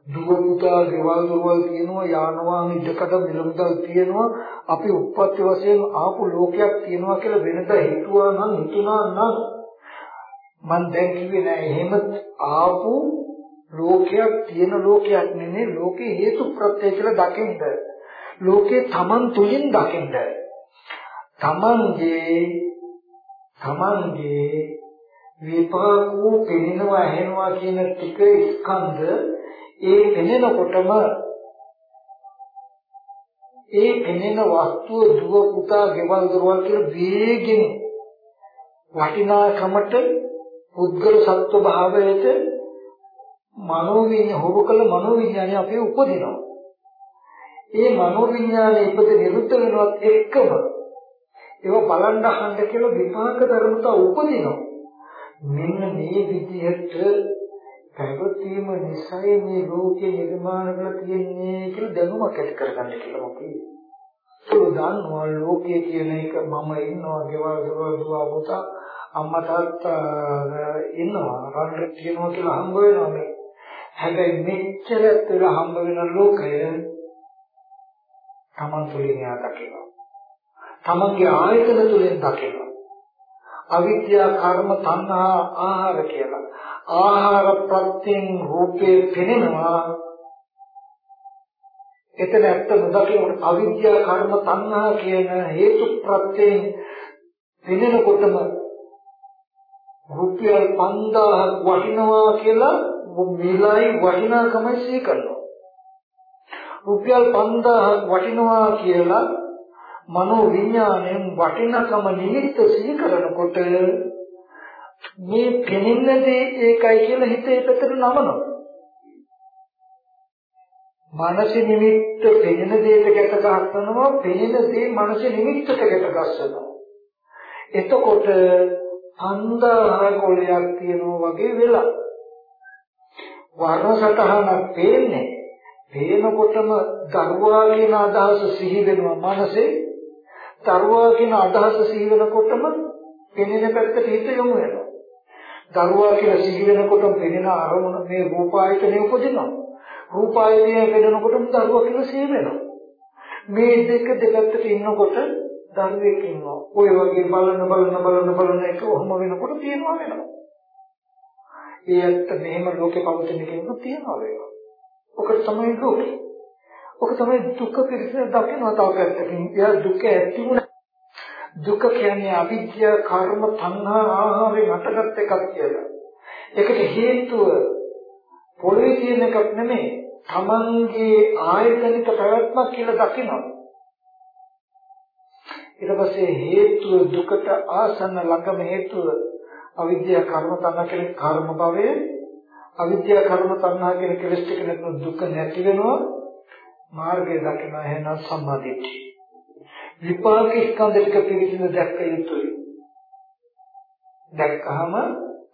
දුව පුතා ගෙවල් දොරවල් තියෙනවා යාන වාහන ඉඩකඩ මිලමුදල් තියෙනවා අපි උප්පත්ති වශයෙන් ආපු ලෝකයක් තියෙනවා කියලා වෙනද හිතුවා නම් හිතුණා නම් මම දැන් කිව්වේ නෑ. එහෙම ආපු ලෝකයක් තියෙන ලෝකයක් නෙමෙයි. ලෝකේ හේතු ප්‍රත්‍ය කියලා දකින්න. ලෝකේ Taman තුලින් දකින්න. Tamanගේ Tamanගේ විපාකෝ පෙනෙනවා ඇහෙනවා කියන ටික ස්කන්ධ ඒ පෙනෙනකොටම ඒ පෙනෙන වස්තුව දුව පුතා ගෙවල් දොරවල් කියලා වේගෙන් වටිනාකමට පුද්ගල සත්ව භාවයට මනෝවිඤ්ඤාණ හොරු කළ මනෝවිඤ්ඤාණය අපේ උපදිනවා. ඒ මනෝවිඤ්ඤාණය ඉපද නිරුද්ධ වෙනවත් එක්කම ඒව බලන්න අහන්න කියලා විපාක ධර්මතා උපදිනවා. මෙන්න මේ විදිහට පැවතීම නිසයි මේ ලෝකේ නිර්මාණය කරලා තියෙන්නේ කියලා දැනුමක් ඇති කරගන්න කියලා මොකද? ඒක දන්නවා ලෝකයේ කියන එක මම ඉන්නවා ගෙවල් ගෙවල් දුව පුතා අම්මා තාත්තා ඉන්නවා රටේ කියනවා කියලා හම්බ වෙනවා මේ. හැබැයි මෙච්චර වෙලා හම්බ වෙන ලෝකය තමන් තුළින් යා දකිනවා. තමන්ගේ ආයතන තුළින් දකිනවා. අවිද්‍යා කර්ම තණ්හා ආහාර කියලා. ආහාර ප්‍රත්‍යයෙන් රූපේ පෙනෙනවා. එතන ඇත්ත නොදකිනකොට අවිද්‍යා කර්ම තණ්හා කියන හේතු ප්‍රත්‍යයෙන් පෙනෙනකොටම රුපියල් 5000ක් වටිනවා කියලා මිලයි වටිනාකමයි සිහි කරනවා. රුපියල් 5000ක් වටිනවා කියලා මනෝ විඥාණයෙන් වටිනකම නිමිත්ත සිහි කරනකොට මේ පෙනෙන දේ ඒකයි කියලා හිතේ පැත්තට නමනවා. මානස නිමිත්ත පෙනෙන දෙයට ගැට ගන්නවා පෙනෙන දේ මානස නිමිත්තට ගැට ගන්නවා. එතකොට හන්දාහර කොලයක් තියෙනවා වගේ වෙලා වර්ණ සටහනක් පේන්නේ පේනකොටම දරුවා කියන අදහස සිහි වෙනවා මනසේ දරුවා කියන අදහස සිහි වෙනකොටම පෙනෙන පැත්තට හිත යොමු වෙනවා දරුවා කියලා සිහි වෙනකොටම පෙනෙන අරමුණ මේ රූපායතනෙ උපදිනවා රූපායතනය පෙනෙනකොටම දරුවා කියලා සිහි වෙනවා මේ දෙක දෙකකට ඉන්නකොට දරුවෙක් ඉන්නවා. ඔය වගේ බලන බලන බලන බලන එක ඔහොම වෙනකොට තියනවා වෙනවා. ඒ ඇත්ත මෙහෙම ලෝකේ පවතින කෙනෙකුට තියනවා වෙනවා. ඔක තමයි ලෝකේ. ඔක තමයි දුක පිළිසෙන දකිනවා තව පැත්තකින්. එයා දුක ඇති වුණ දුක කියන්නේ අවිද්‍යා කර්ම තණ්හා ආහාරයෙන් හටගත් එකක් කියලා. ඒකට හේතුව පොළවේ තියෙන එකක් නෙමෙයි. තමන්ගේ ආයතනික පැවැත්මක් කියලා දකිනවා. ඊට පස්සේ හේතුව දුකට ආසන්න ළඟම හේතුව අවිද්‍යා කර්ම තණ්හා කියන කර්ම භවය අවිද්‍යා කර්ම තණ්හා කියන කෙලෙස් ටික නැතුව දුක නැති වෙනවා මාර්ගය දකින එහෙනම් සම්මාදිට්ඨිය විපාක ස්කන්ධ ටික පිළිසින දැක්ක යුතුයි දැක්කහම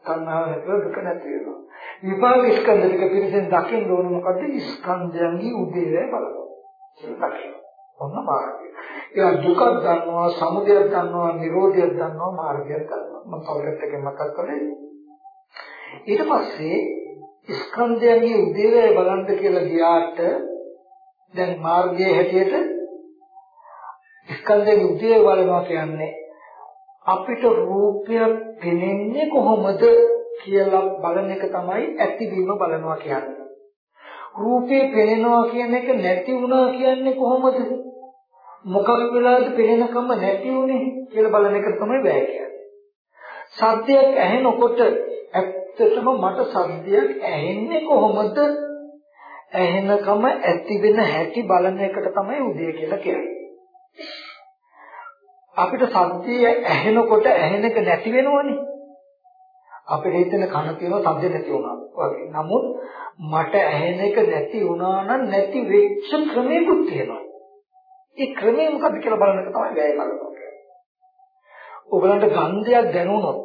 තණ්හාව නැතුව දුක නැති වෙනවා විපාක ස්කන්ධ ටික පිළිසින දකින්න ඕන මොකද ස්කන්ධයන්ගේ උදේවැය බලනවා දකින්න ඔන්න මාර්ගය. ඒ දුකක් දන්නවා, සමුදයක් දන්නවා, නිරෝධයක් දන්නවා, මාර්ගයක් දන්නවා. මම කවුරුත් එක්ක මතක් කළේ. ඊට පස්සේ ස්කන්ධයන්ගේ උදේවැය බලන්න කියලා ගියාට දැන් මාර්ගයේ හැටියට ස්කන්ධයන්ගේ උදේවැය බලනවා කියන්නේ අපිට රූපය පෙනෙන්නේ කොහොමද කියලා බලන එක තමයි ඇතිවීම බලනවා කියන්නේ. රූපේ පෙනෙනවා කියන එක නැති වුණා කියන්නේ කොහොමද? මොකක් වෙලාද පෙනෙනකම නැති වුනේ කියලා බලන එක තමයි වැය කියන්නේ. සද්දයක් ඇහෙනකොට ඇත්තටම මට සද්දයක් ඇහෙන්නේ කොහොමද? ඇහෙනකම ඇති වෙන හැටි බලන එකට තමයි උදේ කියලා කියන්නේ. අපිට සද්දය ඇහෙනකොට ඇහෙන එක නැති වෙනවනේ. අපිට හිතෙන කන තියෙනවා සද්ද නැති වුණා වගේ. නමුත් මට ඇහෙන එක නැති වුණා නම් නැති වෙච්ච ක්‍රමයකුත් තියෙනවා. ඒ ක්‍රමය මොකක්ද කියලා බලන එක තමයි වැය කරනවා. ඔයගලන්ට ගන්ධයක් දැනුණොත්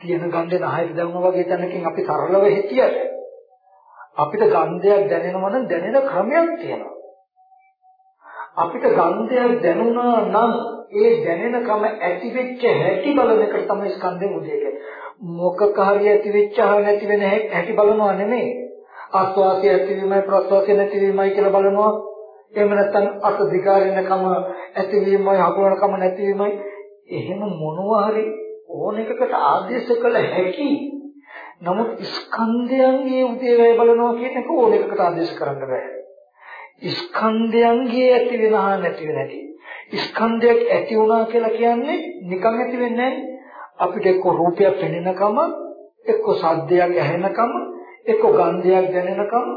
තියෙන ගන්ධය නහයට දැනුණා වගේ තැනකින් අපි සරලව හිටියට අපිට ගන්ධයක් දැනෙනවා නම් දැනෙන ක්‍රමයක් තියෙනවා. අපිට ගන්ධයක් දැනුණා නම් ඒ දැනෙන කම ඇති වෙච්ච හැටි බලන එක තමයි ස්කන්ධේ උදේ කියන්නේ. මොකක හරි ඇති වෙච්ච හා නැති වෙන හැටි බලනවා නෙමෙයි. ආස්වාසිය ඇතිවීමයි ප්‍රස්වාසිය නැතිවීමයි කියලා බලනවා. එහෙම නැත්නම් අත දිගාරිනකම ඇතිවීමයි හකුරනකම නැතිවීමයි එහෙම මොනවා හරි ඕන එකකට ආදේශ කළ හැකි. නමුත් ස්කන්ධයන්ගේ උදේවැය බලනවා කියන එක ඕන එකකට ආදේශ කරන්න බෑ. ස්කන්ධයන්ගේ ඇති වෙන හා නැති වෙන හැටි. ස්කන්ධයක් ඇති වුණා කියලා කියන්නේ නිකන් ඇති වෙන්නේ නැහැ. අපිට එක්ක රූපයක් පෙනෙනකම එක්ක සද්දයක් ඇහෙනකම එක්ක ගන්ධයක් දැනෙනකම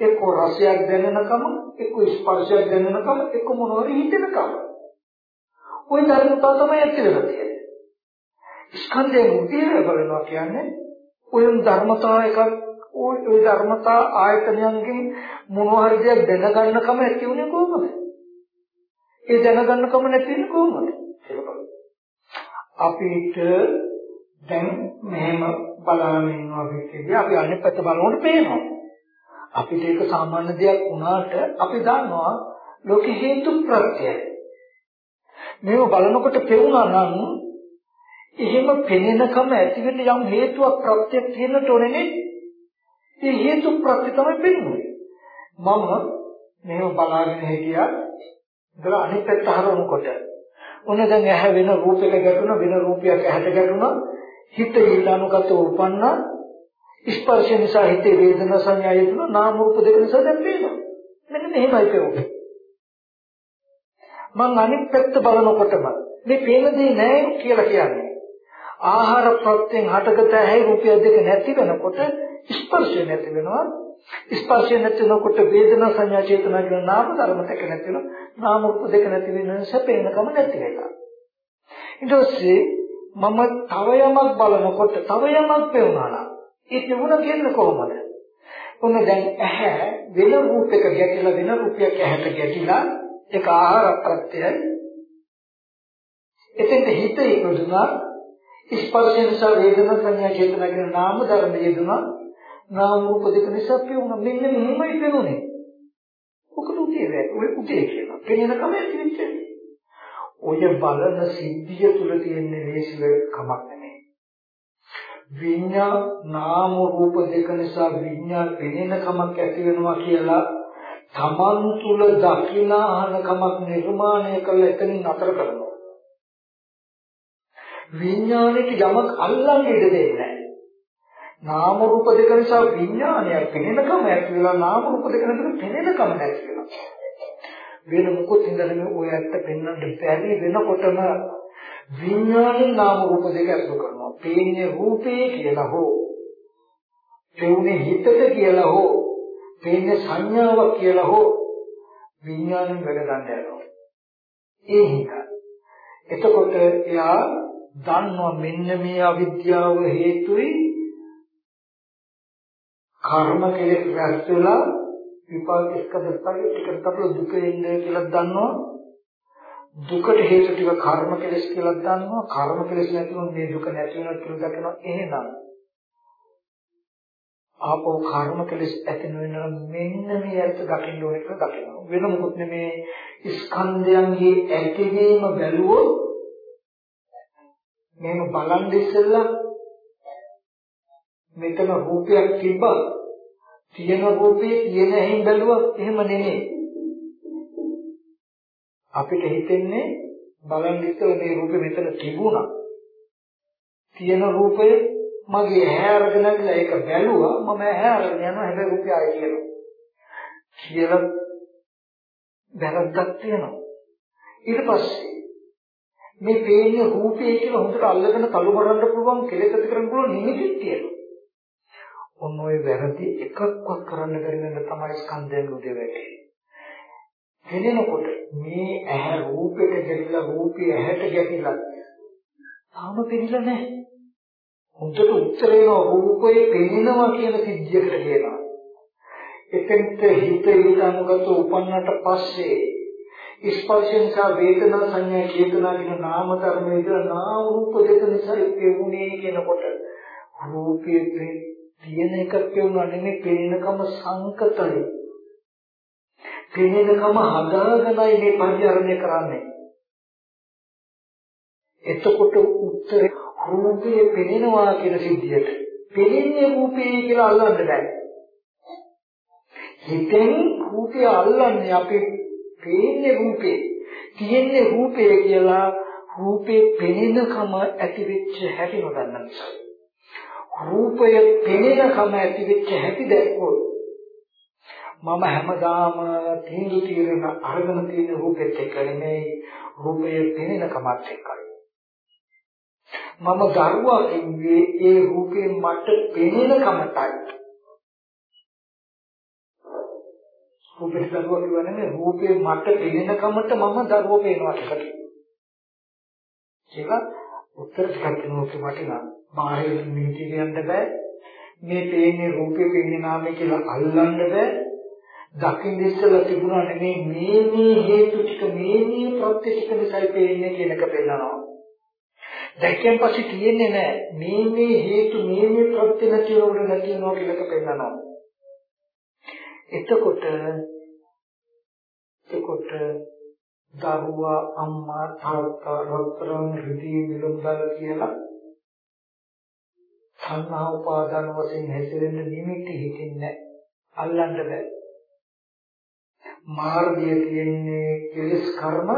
එක්ක රසයක් දැනෙනකම එක්ක ස්පර්ශයක් දැනෙනකම එක්ක මොනවාරි හිතෙනකම ওই ධර්මතාව තමයි ඇති වෙලා තියෙන්නේ ස්කන්ධයේ මුතිය බලනවා කියන්නේ ඔය ධර්මතා එකක් ওই ධර්මතා ආයතනයන්ගෙන් මොනවා හරි දෙයක් දැනගන්නකම ඇති උනේ කොහොමද? ඒ දැනගන්නකම නැති වෙන්නේ කොහොමද? අපිට දැන් මෙහෙම බලන ඉන්නවා කියන්නේ අපි අනිත් පැත්ත බලනකොට පේනවා. අපිට ඒක සාමාන්‍ය දෙයක් වුණාට අපි දන්නවා ලෝක හේතු ප්‍රත්‍යය. මේව බලනකොට පෙවුනා නම් එහෙම පෙනෙනකම ඇති වෙන යම් හේතුවක් ප්‍රත්‍යක් තියෙනට ඕනේ ඒ හේතු ප්‍රත්‍ය තමයි පෙන්වන්නේ. මම මේව බලාගෙන හිටියා. ඉතල අනිත් පැත්ත හරවනකොට ඔන්න දැන් ඇහැ වෙන රූපයක ගැටුණා වෙන රූපයක් ඇහැට ගැටුණා. හිත ඊළානුගත උපන්නා. ස්පර්ශ නිසා හිතේ වේදනා සංඥා යෙදුණා. නාම රූප දෙක නිසා දැන් පේනවා. මෙන්න මෙහෙමයි පෙවුනේ මං අනිත් පැත්ත බලනකොටම මේ පේන දේ නෑ කියලා කියන්නේ. ආහාර ප්‍රත්‍යයෙන් හටගත ඇහි රූපය දෙක නැති වෙනකොට ස්පර්ශය නැති වෙනවා. ස්පර්ශය නැති වෙනකොට වේදනා සංඥා චේතනා කියන නාම ධර්ම දෙක නැති වෙනවා. නාම රූප දෙක නැති වෙන නිසා පේනකම නැති වෙනවා. ඊට පස්සේ මම තව යමක් බලනකොට තව යමක් පෙවුනා නම් ඒ තිබුණ කියන්නේ කොහොමද? ඔන්න දැන් ඇහැ වෙන රූපයක ගැටිලා වෙන රූපයක් ඇහැට ගැටිලා ඒක ආහාර ප්‍රත්‍යයයි. එතෙන්ට හිත ඉක්මතුනා ස්පර්ශ නිසා වේදනා සංඥා චේතනා කියන නාම ධර්ම යෙදුනා නාම රූප දෙක නිසා පෙවුණා මෙන්න මෙහෙමයි පෙනුනේ ඔකට උදේ වේ ඔය උදේ කියලා. පෙනෙන කම ඇතිවෙච්ච ඔය බලන සිද්ධිය තුල තියෙන ලේසිව කමක් නෙමෙයි. විඤ්ඤා නාම රූප දෙක නිසා විඤ්ඤා පෙනෙන කමක් ඇති වෙනවා කියලා තමන් තුල දකිනා අහන කමක් නිර්මාණය කළ එතනින් අතර කරනවා. විඥානෙට යමක් අල්ලන්න ඉඩ දෙන්නේ නැහැ. නාම රූප දෙක නිසා විඥානය පෙනෙනකම ඇති වෙලා නාම රූප දෙක නැතුව පෙනෙනකම නැති වෙනවා. වෙන මොකොත් ඉඳලා ඔය ඇත්ත පෙන්වන්න බැරි වෙනකොටම විඥානේ නාම රූප දෙක අසු කරනවා. පේන්නේ රූපේ කියලා හෝ පෙවුනේ හිතට කියලා හෝ පේන්නේ සංඥාවක් කියලා හෝ විඥාණයෙන් වැඩ ගන්න යනවා. ඒ හින්දා එතකොට එයා දන්නවා මෙන්න මේ අවිද්‍යාව හේතුයි කර්ම කෙලෙස් රැස් වෙලා විපාක එක්ක දෙපළේ ටික තපල දුක එන්නේ කියලා දන්නවා. දුකට හේතු ටික කර්ම කෙලෙස් කියලා දන්නවා. කර්ම කෙලෙස් නැතිනම් මේ දුක නැති වෙනවා කියලා දකිනවා. එහෙනම් ආපෝ කර්ම කෙලෙස් ඇති නොවෙනවා මෙන්න මේ ඇත්ත දකින්න ඕනේ කියලා දකිනවා. වෙන මොකුත් නෙමේ. ස්කන්ධයන්ගේ ඇතිවීම බැලුවොත් මේක බලන් ඉස්සෙල්ලා මෙතන රූපයක් තිබ්බා තියෙන රූපේ තියෙන හැයින් බැලුවා එහෙම නෙමෙයි. අපිට හිතෙන්නේ බලන් ඉස්සෙල්ලා මේ රූපේ මෙතන තිබුණා. තියෙන රූපය මගේ ඇහැ අරගෙන ගිහලා ඒක බැලුවා මම ඇහැ අරගෙන යනවා හැබැයි රූපය ආයෙ කියනවා කියලා වැරද්දක් තියෙනවා. ඊට පස්සේ මේ පේන්නේ රූපේ කියලා හොඳට අල්ලගෙන තලු කරන්න පුළුවන් කෙලෙස් ඇති කරන්න පුළුවන් නිමිතික් තියෙනවා. ඔන්න ඔය වැරදි එකක්වත් කරන්න බැරි වෙන තමයි ස්කන්ධයන් උදේ වැටෙන්නේ. හෙලෙනකොට මේ ඇහැ රූපෙට ගැටිලා රූපය ඇහැට ගැටිලා තාම පිළිලා නැහැ. හොඳට උත්තරේන රූපේ පෙනෙනවා කියන සිද්ධියකට කියනවා. එතෙන්ට හිත ඊටනුගත උපන්නට පස්සේ ස්පර්ශයෙන් සහ වේදනා සංඥා චේතනා කියන නාම ධර්ම විතර නාම රූප දෙක නිසා පෙවුනේ කියනකොට රූපයේ තියෙන එකක් කියුණා නෙමෙයි පෙනෙනකම සංකතයි. පෙනෙනකම හදාගෙනයි මේ පරිහරණය කරන්නේ. එතකොට උත්තරේ රූපයේ පෙනෙනවා කියන සිද්ධියට පෙනෙන්නේ රූපේ කියලා අල්ලන්න බෑ. හිතෙන් රූපය අල්ලන්නේ අපි පේන්නේ රූපේ තියෙන්නේ රූපේ කියලා රූපේ පෙනෙනකම ඇති වෙච්ච හැටි නොදන්න නිසා. රූපය පෙනෙනකම ඇති වෙච්ච හැටි දැක්කොත් මම හැමදාම තීන්දුව తీරන අරගෙන තියෙන රූපෙත් එක්ක නෙමෙයි රූපය පෙනෙනකමත් එක්කයි. මම දරුවා කිව්වේ ඒ රූපේ මට පෙනෙනකමටයි. රූපේ දරුවා කියව නෙමෙයි රූපේ මට පෙනෙනකමට මම දරුවෝ පේනවා කියලා. ඒක උත්තර දෙකකිනුත් වටිනා. බාහිර නීති කියන්න බෑ. මේ පේන්නේ රූපේ පේන්නේ නාමය කියලා අල්ලන්න බෑ. දකින්න ඉස්සලා තිබුණා නෙමෙයි මේ මේ හේතු ටික මේ මේ ප්‍රත්‍ය ටික නිසායි පේන්නේ කියන එක පෙන්නනවා. දැක්කන් පස්සේ තියෙන්නේ නැහැ. මේ මේ හේතු මේ මේ ප්‍රත්‍ය නැති වුණ නැති වෙනවා කියලා එක පෙන්නනවා. එතකොට එතකොට දරුවා අම්මා තාත්තා රත්තරන් රිදී මිලුම්දල කියලා සංහා උපාදාන වශයෙන් හැසිරෙන්න නිමිති හිතින්නේ අල්ලන්න බෑ. මාර්ගය තියෙන්නේ කෙලස් කර්ම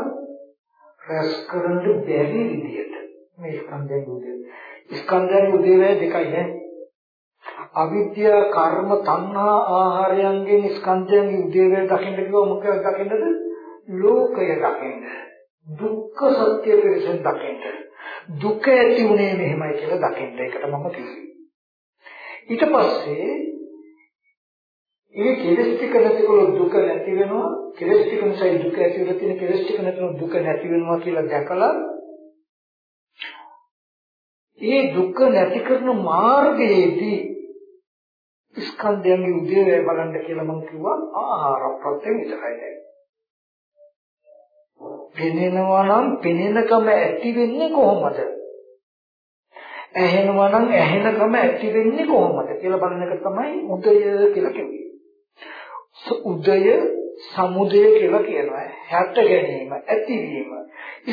රැස් කරන්න බැරි විදියට. මේ ස්කන්ධයන් උදේ ස්කන්ධයන් උදේ දෙකයි නේ. අවිද්‍යා කර්ම තණ්හා ආහාරයන්ගෙන් ස්කන්ධයන්ගේ උදේවැය දකින්න කිව්ව මොකද දකින්නද? ලෝකය දකින්න. දුක්ඛ සත්‍ය පිළිසෙන් දකින්න. දුක ඇති උනේ මෙහෙමයි කියලා දකින්න. ඒකට මම කිව්වේ. ඊට පස්සේ ඒ කෙලස් ටික නැතිකොට දුක නැති වෙනවා. කෙලස් ටික නිසා දුක ඇති වෙලා තියෙන කෙලස් ටික නැතිකොට දුක නැති වෙනවා කියලා දැකලා ඒ දුක නැති කරන මාර්ගයේදී ස්කන්ධයන්ගේ උදේවැය බලන්න කියලා මම කිව්වා ආහාර ප්‍රත්‍යයෙන් විතරයි දැන්. පෙනෙනවා නම් පෙනෙනකම ඇති වෙන්නේ කොහොමද? ඇහෙනවා නම් ඇහෙනකම ඇති වෙන්නේ කොහොමද කියලා බලන එක තමයි උදය කියලා කියන්නේ. උදය සමුදය කියලා කියනවා. හැට ගැනීම, ඇතිවීම,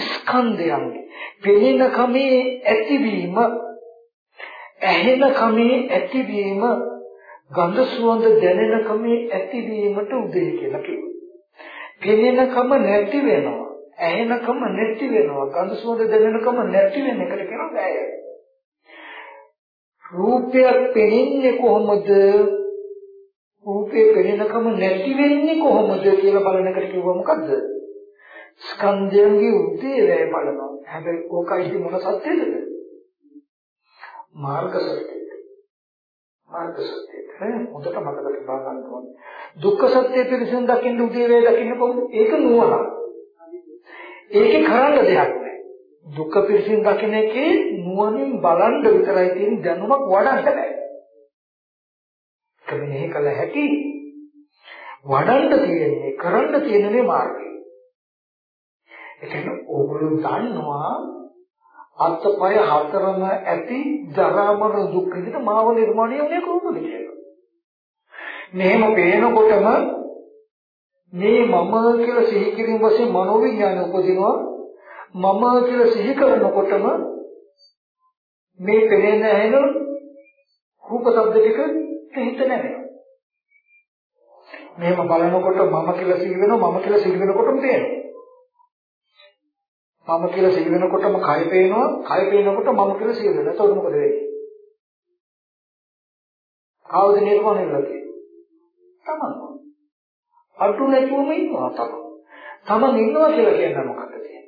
ස්කන්ධයන්ගේ පෙනෙන කමේ ඇතිවීම, ඇහෙන කමේ ඇතිවීම ගඳ සුවඳ දැනෙන කමේ ඇතිවීමට උදේ කියලා කියනවා. පෙනෙනකම නැති වෙනවා. ඇහෙනකම නැති වෙනවා. ගඳ සුවඳ දැනෙනකම නැති වෙන එකට කියනවා වැය. රූපයක් පෙනෙන්නේ කොහොමද? රූපේ පෙනෙනකම නැති වෙන්නේ කොහොමද කියලා බලන එකට කිව්ව මොකද්ද? ස්කන්ධයන්ගේ උදේ වැය බලනවා. හැබැයි ඕකයි මොන සත්‍යද? මාර්ග සත්‍යය. මාර්ග සත්‍යය. හොඳට මතක තබා ගන්න ඕනේ. දුක්ඛ සත්‍ය පිළිසින් දකින්න උදේ වේ දකින්න කොහොමද? ඒක නුවණ. ඒකේ කරන්න දෙයක් නැහැ. දුක්ඛ පිළිසින් දකින්න එකේ නුවණින් බලන් විතරයි තියෙන දැනුමක් වඩන්න බෑ. කමනේ කළ හැකි වඩන්න තියෙන්නේ කරන්න තියෙන්නේ මාර්ගය. ඒ කියන්නේ ඕගොල්ලෝ දන්නවා අත්පය හතරම ඇති ජරා මරණ දුක් විඳින මාව නිර්මාණය වුණේ කොහොමද කියලා. මෙහෙම පේනකොටම මේ මම කියලා සිහි කිරීම වශයෙන් මනෝවිඥාන උපදිනවා. මම කියලා සිහි කරනකොටම මේ පෙනෙන ඇහෙන රූප ශබ්ද ටික හිත නැවෙනවා මෙහෙම බලනකොට මම කියලා සිහි වෙනවා මම කියලා සිහි වෙනකොටම පේනවා. මම කියලා සිහි වෙනකොටම කය පේනවා කය පේනකොට මම කියලා සිහි වෙනවා. එතකොට මොකද වෙන්නේ? ආවද නිර්වාණය වෙලා තියෙන්නේ තමන්. අටු නැතුවම ඉන්නවා තමන්. තමන් ඉන්නවා කියලා කියන්නේ මොකක්ද කියන්නේ?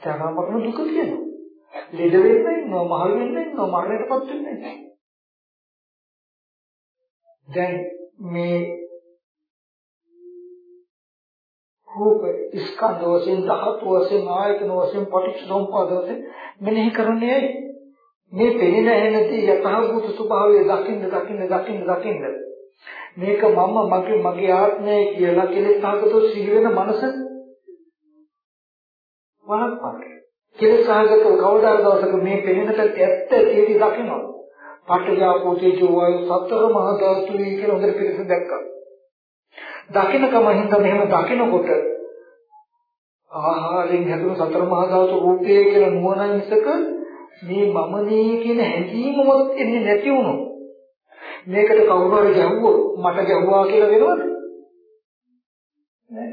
ජරා දුක තියෙනවා. ලෙඩ වෙන්න ඉන්නවා, මහලු වෙන්න ඉන්නවා, මරණයටපත් වෙන්න ඉන්නවා. දැන් මේ රූප ස්කන්ධ වශයෙන් ධාතු වශයෙන් ආයතන වශයෙන් පටිච්චසමුප්පාද වශයෙන් මෙනෙහි කරන්නේ ඇයි? මේ පෙනෙන හැනදී යථාභූත ස්වභාවය දකින්න දකින්න දකින්න දකින්න මේක මම මගේ මගේ ආත්මය කියලා කෙලෙස් සහගතව සිහි වෙන මනස? වහක්පත් කෙලෙස් සහගතව කවදා දවසක මේ පෙනෙන පැත්ත ඇත්ත ඇටි දකිනවා? පටජාපෝතේ ජෝවායු සතර මහා ධාතුයි කියලා හොඳට පිළිස දැක්කා. දකින්නකම හින්දා මෙහෙම දකිනකොට ආහාරයෙන් හැදුණු සතර මහා ධාතු රූපය කියලා නුවණයි මිසක මේ මමනේ කියන හැඟීමවත් එන්නේ නැති වුණොත්? මේකට කවුරු හරි ගැහුවොත් මට ගැහුවා කියලා වෙනවද? නෑ.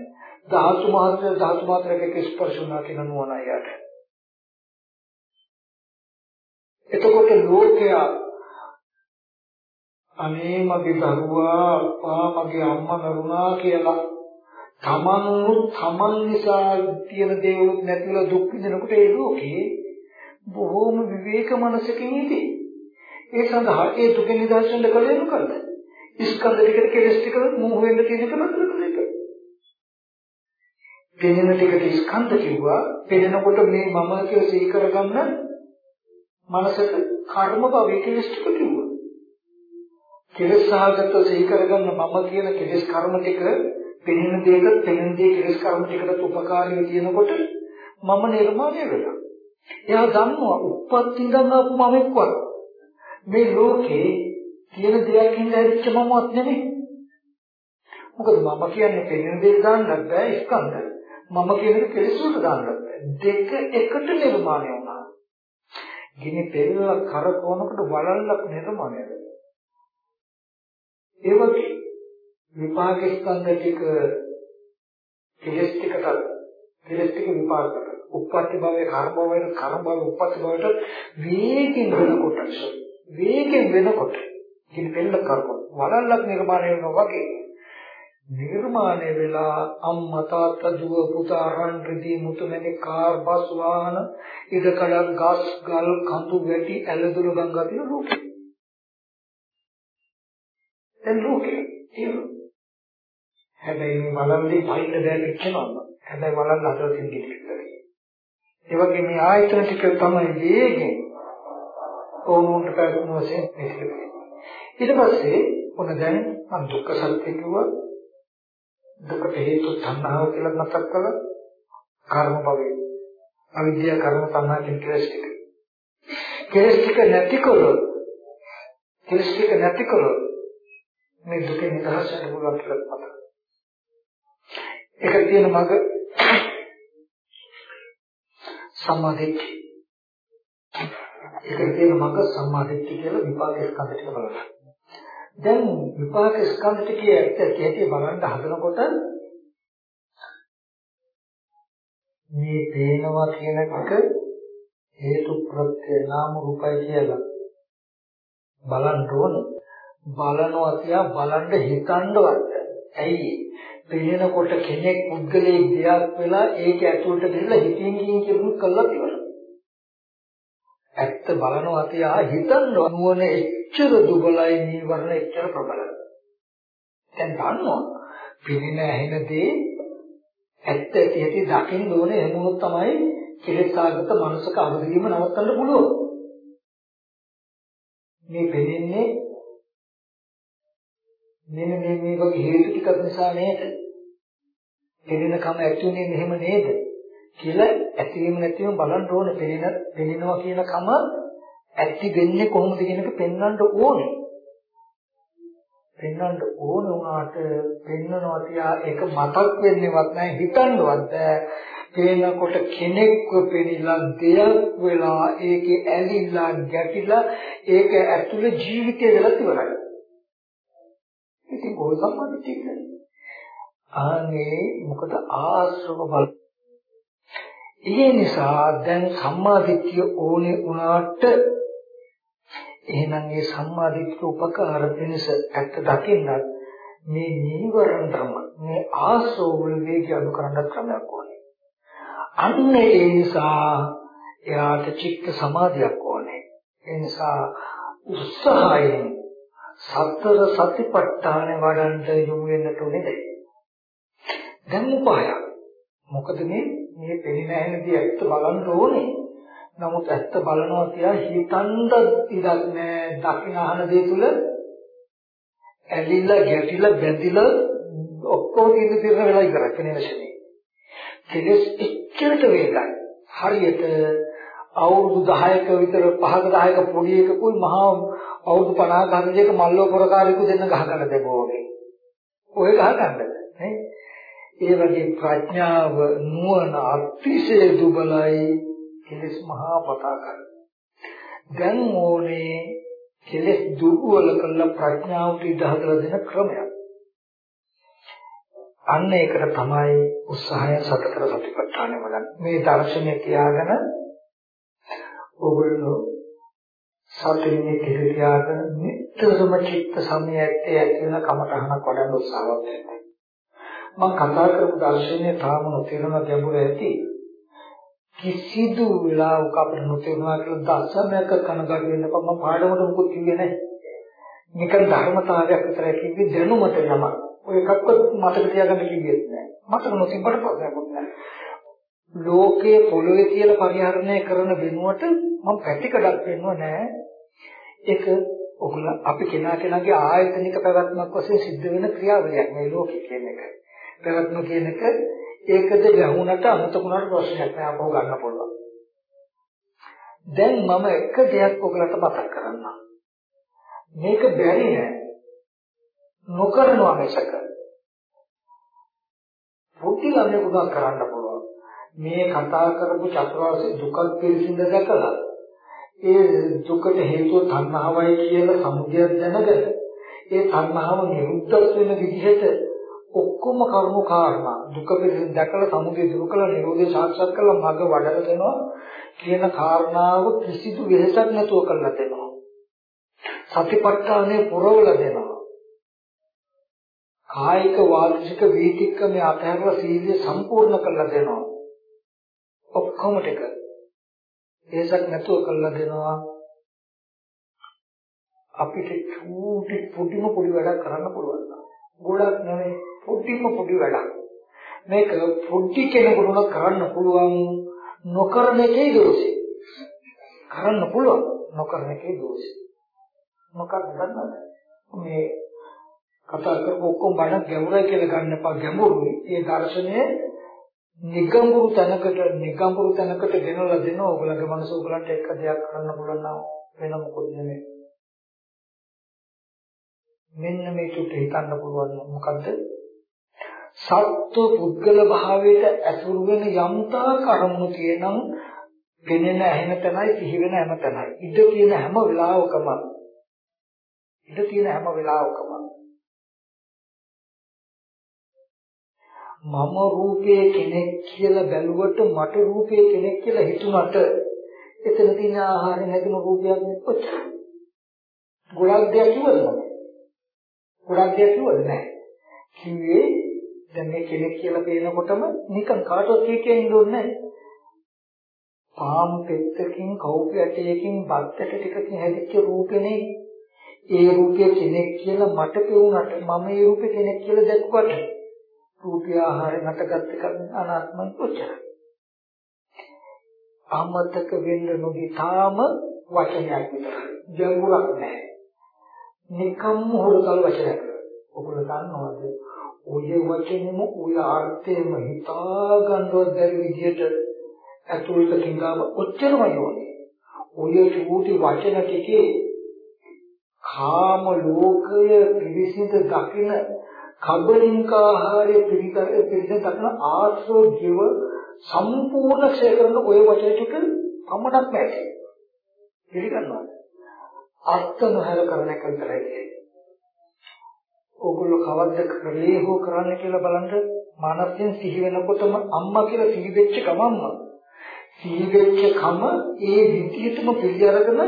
ධාතු මාත්‍ර ධාතු මාත්‍රයක ස්පර්ශ වුණා කියන නුවණයි යට. එතකොට ලෝකයා අනේ මගේ දරුවා අප්පා මගේ අම්මා මරුණා කියලා තමන් තමන් නිසා තියෙන දේවලුත් නැතිවලා දුක් විඳිනකොට ඒ ලෝකේ බොහෝම විවේක මනසකින් ඉදී. ඒ සඳහා ඒ දුක නිදර්ශන කළේ මොකද? ස්කන්ධ ටිකට කෙලස් ටික මොහ වෙන්න තියෙන එක නතර කළ එක. පෙනෙන ටිකට ස්කන්ධ කිව්වා පෙනෙනකොට මේ මම කියලා සිහි කරගන්න මනසට කර්ම භවයේ කෙලස් ටික කිව්වා. කෙලස් සහගත සිහි කරගන්න මම කියන කෙලස් කර්ම ටික පෙනෙන දෙයක පෙනෙන දේ කෙලස් කර්ම ටිකට උපකාරී තියෙනකොට මම නිර්මාණය වෙනවා. එයා දන්නවා උප්පත්ති ඉඳන් ආපු මමෙක්වත් මේ ලෝකේ තියෙන දෙයක් හින්දා හැදිච්ච මමවත් නෙමෙයි. මොකද මම කියන්නේ පෙනෙන දේ දාන්නත් බෑ ස්කන්ධ. මම කියන එක කෙලෙසුට දාන්නත් බෑ. දෙක එකට නිර්මාණය වුණා. ගිනි පෙරල කරකවනකොට වලල්ලක් නිර්මාණය වෙනවා. ඒ වගේ විපාක ස්කන්ධ ටික කෙලස් ටිකට කෙලස් ටික විපාක උප්පත්ති භවයේ කර්ම භවයේ කර්ම භවයේ උප්පත්ති භවයට වේගින් වෙනකොට වේගින් වෙනකොට ඉතින් පෙළ කරපොත් වලල්ලක් නිර්මාණය වෙනවා වගේ. නිර්මාණය වෙලා අම්මා තාත්තා දුව පුතා රන් රිදී මුතුමැණි කාර් බස් වාහන ඉදකඩක් ගස් ගල් කඳු වැටි ඇලදොල ගංගා තියෙන ලෝකෙ දැන් ලෝකෙ තියෙනවා. හැබැයි මේ වලල්ලේ පයින්න දැන් ඉච්චනවා හැබැයි වලල්ල අතර තියෙන කිලි ඒ වගේ මේ ආයතන ටික තමයි වේගෙන් ඕනෝන්ට පැතුණු වශයෙන් මෙහෙම. ඊට පස්සේ ඔන්න දැන් මම දුක්ඛ සත්‍ය කිව්වා දුකට හේතු තණ්හාව කියලා මතක් කළා කර්ම භවය. අවිද්‍යාව කර්ම තණ්හා කියන කෙලස් ටික. කෙලස් ටික නැතිකොලොත් කෙලස් ටික නැතිකොලොත් මේ දුකේ නිදහසට පුළුවන් කියලා මතක්. ඒක තියෙන මඟ සම්මාදිට්ඨි. ඒක කියන මඟ සම්මාදිට්ඨි කියලා විපාක ස්කන්ධ ටික බලන්න. දැන් විපාක ස්කන්ධ ටිකේ ඇත්ත ඇටි බලන්න හදනකොට මේ පේනවා කියන එක හේතු ප්‍රත්‍ය නාම රූපයි කියලා බලන්න ඕන. බලනවා තියා බලන්න හිතන්නවත්. ඇයි පේනකොට කෙනෙක් පුද්ගලයෙක් දෙයක් වෙලා ඒක ඇතුළට ගිහලා හිතින් කියින් කියපු කළා ඉවරයි. ඇත්ත බලනවා තියා හිතන්න නුවණ එච්චර දුබලයි නීවරණ එච්චර ප්‍රබලයි. දැන් දන්නවා පිළින ඇහෙනදී ඇත්ත ඇති ඇති දකින්න ඕනේ එහෙම වුණොත් තමයි කෙලෙසාගත මනසක අවදීම නවත්තන්න පුළුවන්. මේ පෙනෙන්නේ මෙන්න මේ මේ වගේ හේතු ටිකක් නිසා නේද? පෙනෙන කම ඇතුනේ මෙහෙම නේද? කියලා ඇතිවීම නැතිවීම බලන්න ඕනේ. පෙනෙන පෙනෙනවා කියන කම ඇති වෙන්නේ කොහොමද කියන එක පෙන්වන්න ඕනේ. පෙන්වන්න ඕන වුණාට පෙන්වනවා තියා ඒක මතක් වෙන්නේවත් නැහැ හිතන්නවත් පේනකොට කෙනෙක්ව පෙනිලා දෙයක් වෙලා ඒකේ ඇලිලා ගැටිලා ඒක ඇතුලේ ජීවිතය වෙලා ඉවරයි. ඉතින් කොහොම සම්බන්ධ තියෙන්නේ? ආනේ මොකද ආශ්‍රව බල. ඒ නිසා දැන් සම්මාදිට්ඨිය ඕනේ වුණාට එහෙනම් ඒ සම්මාදිට්ඨිය උපකාර වෙනස ඇත්ත දකින්නත් මේ නීවරණ ධර්ම මේ ආශ්‍රව වල වේගය අනු කරන්න ක්‍රමයක් ඕනේ. අන්න ඒ නිසා එයාට චිත්ත සමාධියක් ඕනේ. ඒ නිසා උත්සාහයෙන් සතර සතිපට්ඨාන වඩන්න යොමු වෙන්නට ඕනේ දැන්. දැන් උපායක්. මොකද මේ මේ පෙනෙන ඇහෙනදී ඇත්ත බලන්න ඕනේ. නමුත් ඇත්ත බලනවා කියලා හිතන්ද ඉඩක් නෑ. දකින්න අහන දේ තුල ඇලිලා ගැටිලා බැඳිලා ඔක්කොම ඉඳ තිරන වෙලා ඉවරයි පෙනෙන ශනේ. කෙලස් එච්චරට වේගයි. හරියට අවුරුදු 10ක විතර 5ක 10ක පොඩි එකකුයි මහා අවුරුදු 50 ගන්නේක මල්ලෝ පොරකාරයෙකු දෙන්න ගහ ගන්න දෙබෝනේ. ඔය ගහ ගන්නද නේ? ඒ වගේ ප්‍රඥාව නුවණ අතිශය දුබලයි කෙලස් මහා පතාකයි. දැන් ඕනේ කෙලස් දුර්වල කරන ප්‍රඥාවට ඉඩ හදලා දෙන ක්‍රමයක්. අන්න ඒකට තමයි උත්සාහය සතර සතිපට්ඨානෙ වලන් මේ දර්ශනය තියාගෙන ඔගොල්ලෝ සතියේ කෙරේ තියාගෙන නිතරම චිත්ත සමයත්තේ ඇති වෙන කමඨහනක් වඩන්න උත්සාහවත් වෙන්න. මම කතා කරපු දර්ශනය තාම නොතේරෙන ගැඹුර ඇති. කිසිදු වෙලාවක අපිට නොතේරුණා කියලා දසමයක කනගාටු වෙන්න බෑ මම පාඩමට මුකුත් කිව්වේ නැහැ. නිකන් ධර්මතාවයක් විතරයි කිව්වේ දැනුමට යම. ඔය එකක්වත් මතක තියාගන්න කිව්වෙත් නැහැ. මතක නොතිබ්බට ප්‍රශ්නයක් නැහැ. ලෝකයේ පොළොවේ කියලා පරිහරණය කරන වෙනුවට මම පැතිකඩක් වෙන්නව නෑ. ඒක ඔගොල්ලෝ අපි කෙනා කෙනාගේ ආයතනික පැවැත්මක් වශයෙන් සිද්ධ වෙන ක්‍රියාවලියක් මේ ලෝකේ කියන එක. පැවැත්ම කියන එක ඒකද ගැහුණට අමතකුණාට ප්‍රශ්නයක් නෑ අපෝ ගන්න පුළුවන්. දැන් මම එක දෙයක් ඔයගලට මතක් කරන්නම්. මේක බැරි නෑ. නොකරනවා මිසක. පොඩි ළමයෙකුට කරන්න පුළුවන්. මේ කතා කරපු චතුරාර්ය දුකක් පිළිසිඳ දැකලා ඒ දුකට හේතුව තණ්හාවයි කියලා සමුදය දැනගෙන ඒ තණ්හාව නිරුද්ධ වෙන විදිහට ඔක්කොම කර්ම කාරණා. දුක පිළිසිඳ දැකලා සමුදය දුරු කළා නිරෝධය සාක්ෂාත් කළා මඟ වඩලා දෙනවා කියන කාරණාව කිසිදු වෙහසක් නැතුව කරලා දෙනවා. සතිපට්ඨානේ පුරවලා දෙනවා. කායික වාචික වීතික්කම අතහැරලා සීලය සම්පූර්ණ කරලා දෙනවා. ඔක්කොම ටික. ඒසක් නැතුව කරලා දෙනවා. අපිට චූටි පුදුම පොඩි වැඩක් කරන්න පුළුවන්. ගොඩක් නෙවෙයි පුදුම පොඩි වැඩක්. මේක පොඩි කෙනෙකුට කරන්න පුළුවන් නොකරන එකේ දෝෂය. කරන්න පුළුවන් නොකරන එකේ දෝෂය. මොකක්ද දන්නවද? මේ කතා කරපු ඔක්කොම බණ ගැඹුරයි කියලා ගන්න එපා ගැඹුරුයි. ඒ දර්ශනයේ නිගඹුරු තැනකට නිගඹුරු තැනකට ගෙනලා දෙනවා ඔයගලගේ මනස ඔයගලන්ට එක දෙයක් කරන්න පුළුවන් නම් වෙන මොකද නෙමෙයි මෙන්න මේ චුට්ට හිතන්න පුළුවන් මොකද්ද සත්ව පුද්ගල භාවයට ඇතුළු වෙන යම්තා කර්මණු තියෙනම් ගෙනෙන ඇහෙන තැනයි සිහි වෙන හැම තැනයි ඉඳ තියෙන හැම වෙලාවකම ඉඳ තියෙන හැම වෙලාවකම මම රූපයේ කෙනෙක් කියලා බැලුවට මට රූපයේ කෙනෙක් කියලා හිතුණට එතන තියෙන ආහාරයෙන් හැදෙන රූපයක් නෙවෙයි. ගොඩක් දෙයක් කිව්වද මම? ගොඩක් දෙයක් කිව්වද නැහැ. කිව්වේ දැන් මේ කෙනෙක් කියලා පේනකොටම නිකන් කාටවත් කීකෙන් ඉඳෝන්නේ නැහැ. පාම් පෙත්තකින් කවුප ඇටයකින් බත්තට ටිකකින් හැදිච්ච රූපෙනේ ඒ රූපය කෙනෙක් කියලා මට පෙවුනට මම ඒ රූපේ කෙනෙක් කියලා දැක්කොට රූපය ආහාරයෙන් හටගත් එක අනාත්මයි කොච්චර. අමතක වෙන්න නොදී තාම වචනයක් විතරයි. ගැඹුරක් නැහැ. නිකම්ම හොරතල් වචනයක්. ඔගොල්ලෝ දන්නවද? ඔය වචනේම ඔය අර්ථයෙන්ම හිතා ගන්නවත් බැරි විදිහට ඇතුළත කිංගාම ඔච්චරම යෝනේ. ඔය චූටි වචන ටිකේ කාම ලෝකය පිරිසිදු දකින කබලින්ක ආහාරයේ පිළිතර පිළිතර දක්න ආශ්‍රෝ ජීව සම්පූර්ණ ක්ෂය කරන ඔය වචන ටික පමණක් නැහැ. පිළිගන්නවා. අර්ථ නොහැර කරන එක විතරයි කියන්නේ. ඕගොල්ලෝ කවද්ද කරලේ හෝ කරන්න කියලා බලන්න මානසින් සිහි වෙනකොටම අම්මා කියලා සිහි වෙච්ච ගමන්ම සිහි වෙච්ච කම ඒ විදියටම පිළිඅරගෙන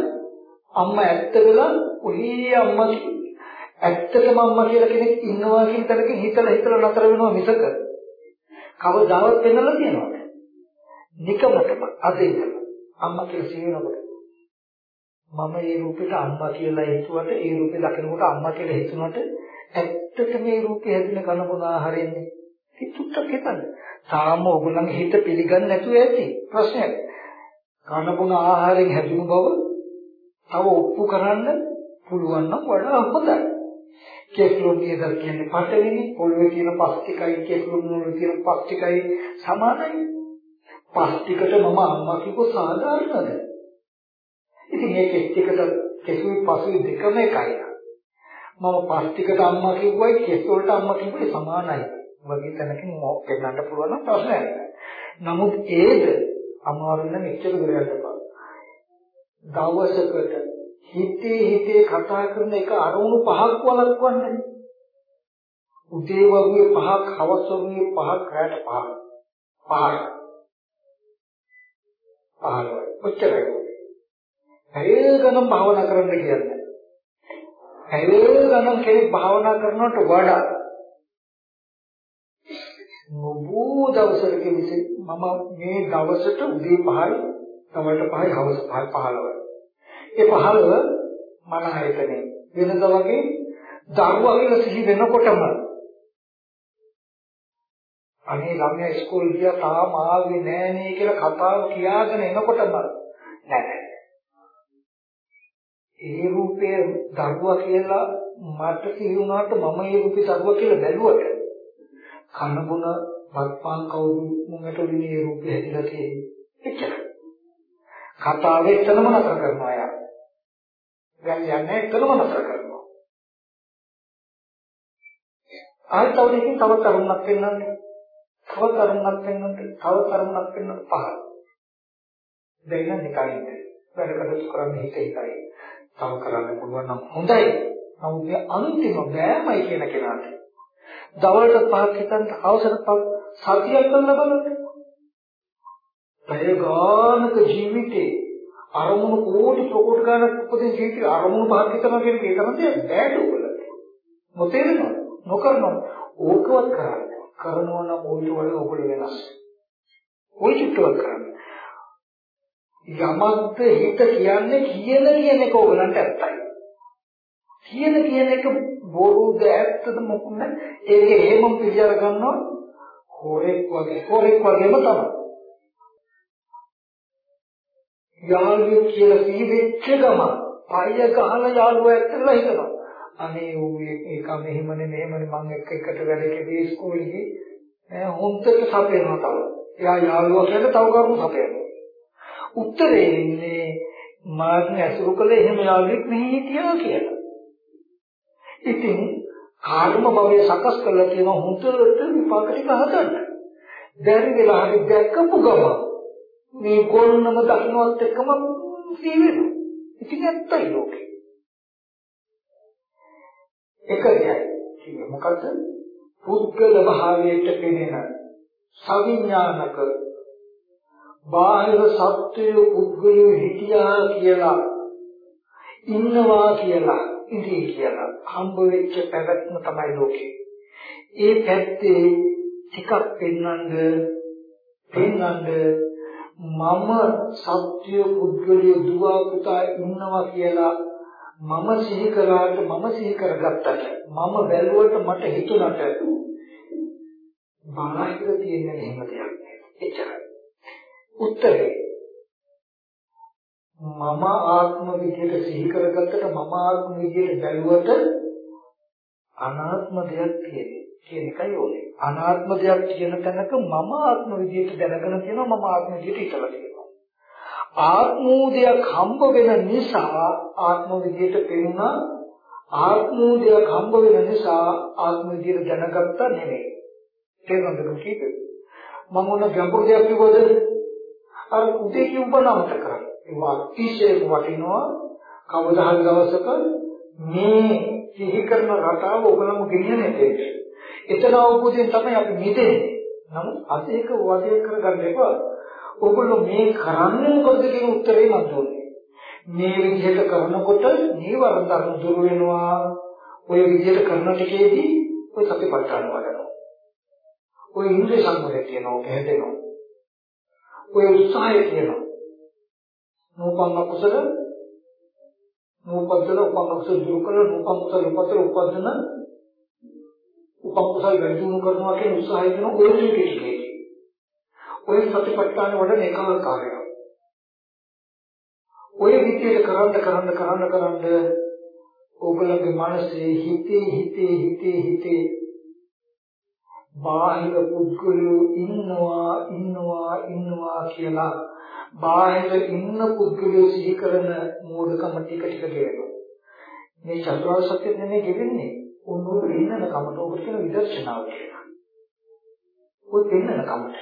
අම්මා ඇත්ත වෙලා ඔහේ අම්මා ඇත්තටම අම්මා කියලා කෙනෙක් ඉන්නවා කියන තැනකින් හිතලා හිතලා නතර වෙනවා මිසක. කවදාවත් වෙන්නලා තියනවද? නිකමටම අද ඉඳලා අම්මා කියලා සිහිනකොට මම ඒ රූපෙට අම්මා කියලා හිතුවට ඒ රූපේ දකිනකොට අම්මා කියලා හිතුනට ඇත්තට මේ රූපේ හැදෙන කනබුන ආහාරෙන්නේ කිතුට්ටක් හිතන්න. තාම ඔයගොල්ලන්ගේ හිත පිළිගන්නේ නැතුව ඇති ප්‍රශ්නයක්. කනබුන ආහාරයෙන් හැදුණු බව තව ඔප්පු කරන්න පුළුවන් නම් වඩා හොඳයි. කෙස්ලොම් නියදල් කියන්නේ පටවිනි පොළවේ තියෙන පස් ටිකයි කෙස්ලොම් වල තියෙන පස් ටිකයි සමානයි. පස් ටිකට මම අම්මා කිව්ව සාධාරණද? ඉතින් මේ කෙස් ටිකට කෙසුයි පසුයි දෙකම එකයි. මම පස් ටිකට අම්මා කිව්වයි කෙස් වලට අම්මා කිව්වයි සමානයි. වගේ තැනකින් පෙන්නන්න පුළුවන් නම් ප්‍රශ්නයක් නැහැ. නමුත් ඒද අමාරු නම් එච්චර දුර යන්න බෑ. දවසකට හිතේ හිතේ කතා කරන එක අරමුණු පහක් වළක්වන්නේ. උදේ වගේ පහක්, හවස වගේ පහක්, රාට පහක්. පහක්. පහළොයි. ඔච්චරයි. හැය ගණන් භාවනා කරන්න කියන්නේ. හැය ගණන් කෙනෙක් භාවනා කරනවට වඩා නොබෝ දවසක විසි මම මේ දවසට උදේ 5යි තමට 5යි හවස 5යි 15යි. ඒ 15 මන ආයතනේ වෙනද වගේ දරුවා කියලා සිහි වෙනකොටම අනේ ළමයා ඉස්කෝලේ ගියා තාම ආවේ නෑනේ කියලා කතාව කියාගෙන එනකොටම නෑ ඒ රූපය දරුවා කියලා මට සිහි වුණාට මම ඒ රූපේ දරුවා කියලා බැලුවට කන බොන වත්පාන් කවුරු මුඟට විනේ රූපය හැදිලා තියෙන්නේ? එච්චර කතාව එතනම නතර කරනවා යා. දැන් යන්නේ එතනම නතර කරනවා. ආයෙත් තව දෙකකින් තවත් අරුණක් වෙන්නන්නේ තව තරමක් වෙනකොට තව තරමක් වෙනකොට පහළ. දැන් නම් නිකන් වැඩ කටයුතු කරන්න හිත හිතයි. තව කරන්න පුළුවන් නම් හොඳයි. නමුත් මේ අන්තිම බෑමයි කියන කෙනාට දවල්ට පහක් හිතන්න අවසර පහක් සතියක් ගන්න බලන්න. ප්‍රයෝගානක ජීවිතේ අරමුණු කෝටි ප්‍රකෝටි ගණන් උපදින ජීවිතේ අරමුණු පහක් හිතනවා කියන එක තමයි බෑඩ උගල. නොතේරෙනවද? නොකරනවා. ඕකවත් කරන්නේ. කරනවා නම් ඔයිට වඩා ඔගොල්ලෝ වෙනස්. ඔයි චුට්ටවත් කරන්න. යමක්ද හිත කියන්නේ කියන කියන එක ඔයගලන්ට ඇත්තයි. කියන කියන එක බොරුද ඇත්තද මොකුත් ඒක එහෙමම පිළිඅර ගන්නවා හොරෙක් වගේ හොරෙක් වගේම තමයි. යාළුවෙක් කියලා කීවෙච්ච ගම පය ගහලා යාළුවා ඇත්තලා හිතනවා. අනේ ඌ ඒක මෙහෙමනේ මෙහෙමනේ මම එක්ක එකට වැඩකදී ඉස්කෝලේ ඈ හොන්දට සපේනවා තව. එයා යාළුවා කියලා තව කරුණු සපේනවා. උත්තරේ ඉන්නේ මාර්ගය අසුරු කළේ එහෙම යාළුවෙක් මෙහි හිටියා කියලා. ඉතින් කාර්ම භවය සකස් කරලා තියෙන හොඳට විපාක ටික හදන්න. බැරි වෙලා හරි දැක්කපු ගම මේ ගොන්නම දකින්නවත් එක්කම සීවෙනවා. ඉතින් ඇත්තයි ලෝකේ. එක දෙයයි. කියන්නේ මොකද්ද? පුද්ගල භාවයට පෙනෙන සවිඥානික බාහිර සත්‍යය පුද්ගලයෝ හිටියා කියලා ඉන්නවා කියලා ඉඳී කියලා හම්බ වෙච්ච පැවැත්ම තමයි ලෝකේ. ඒ පැත්තේ ටිකක් පෙන්වන්න පෙන්වන්න මම සත්‍ය පුද්ගලයෝ දුව පුතා ඉන්නවා කියලා මම සිහි කරාට මම සිහි කරගත්තට මම බැලුවට මට හිතුණට බාහිර තියෙන එහෙම දෙයක් එච්චරයි. උත්තරේ. මම ආත්ම විදියට සිහි කරගත්තට මම ආත්ම විදියට බැලුවට අනාත්ම දෙයක් තියෙන්නේ කියන එකයි ඕනේ. අනාත්ම දෙයක් කියන තැනක මම ආත්ම විදියට දැනගෙන තියෙනවා මම ආත්ම විදියට හිතලා තියෙනවා. ආත්මෝදයක් හම්බ වෙන නිසා ආත්ම විදියට පෙනුණා. ආත්මෝදයක් හම්බ වෙන නිසා ආත්ම විදියට දැනගත්තා නෙමෙයි. තේරුණාද කීපේ? මම මොන ගැඹුරු දෙයක් කිව්වද? අර උදේ කිව්වනමත කරා ඒ අතිශය වටිනවා කවදා හරි දවසක මේ සිහි කරන රටාව ඔබලම ගෙනියන්නේ එතන අවබෝධයෙන් තමයි අපි මිදෙන්නේ නමුත් අද ඒක වදේ කරගන්න එපා ඔගොල්ලෝ මේ කරන්නේ මොකද කියන උත්තරේ මම දුන්නේ. මේ විදිහට කරනකොට නීවරණ ධර්ම දුර වෙනවා. ඔය විදිහට කරන ටිකේදී ඔය සතිපට්ඨාන වඩනවා. ඔය ඉන්ද්‍රිය සංවරය කියනවා පැහැදෙනවා. ඔය උත්සාහය කියනවා. නෝපන්න කුසල නූපද්දල උපංගස දුරු කරලා නූපංගස උපතර උපදින උපංගස වැඩි දියුණු කරනවා කියන උත්සාහය කරන ඔය ටිකේ. ඔය සතිපට්ඨාන වල එකම කාර්යය. ඔය විදියට කරන්න කරන්න කරන්න කරන්න ඕගොල්ලන්ගේ මනසේ හිතේ හිතේ හිතේ හිතේ බාහිර පුද්ගලයෝ ඉන්නවා ඉන්නවා ඉන්නවා කියලා බාහිර ඉන්න පුද්ගලයෝ සිහි කරන මූලිකම ටික ටික ගෙවෙනවා. මේ චතුරාර්ය සත්‍ය නෙමෙයි ගෙවෙන්නේ. උන්නෝ ඉන්නන කමට ඔබට කියන විදර්ශනාව කියලා. ඔය දෙන්නන කමට.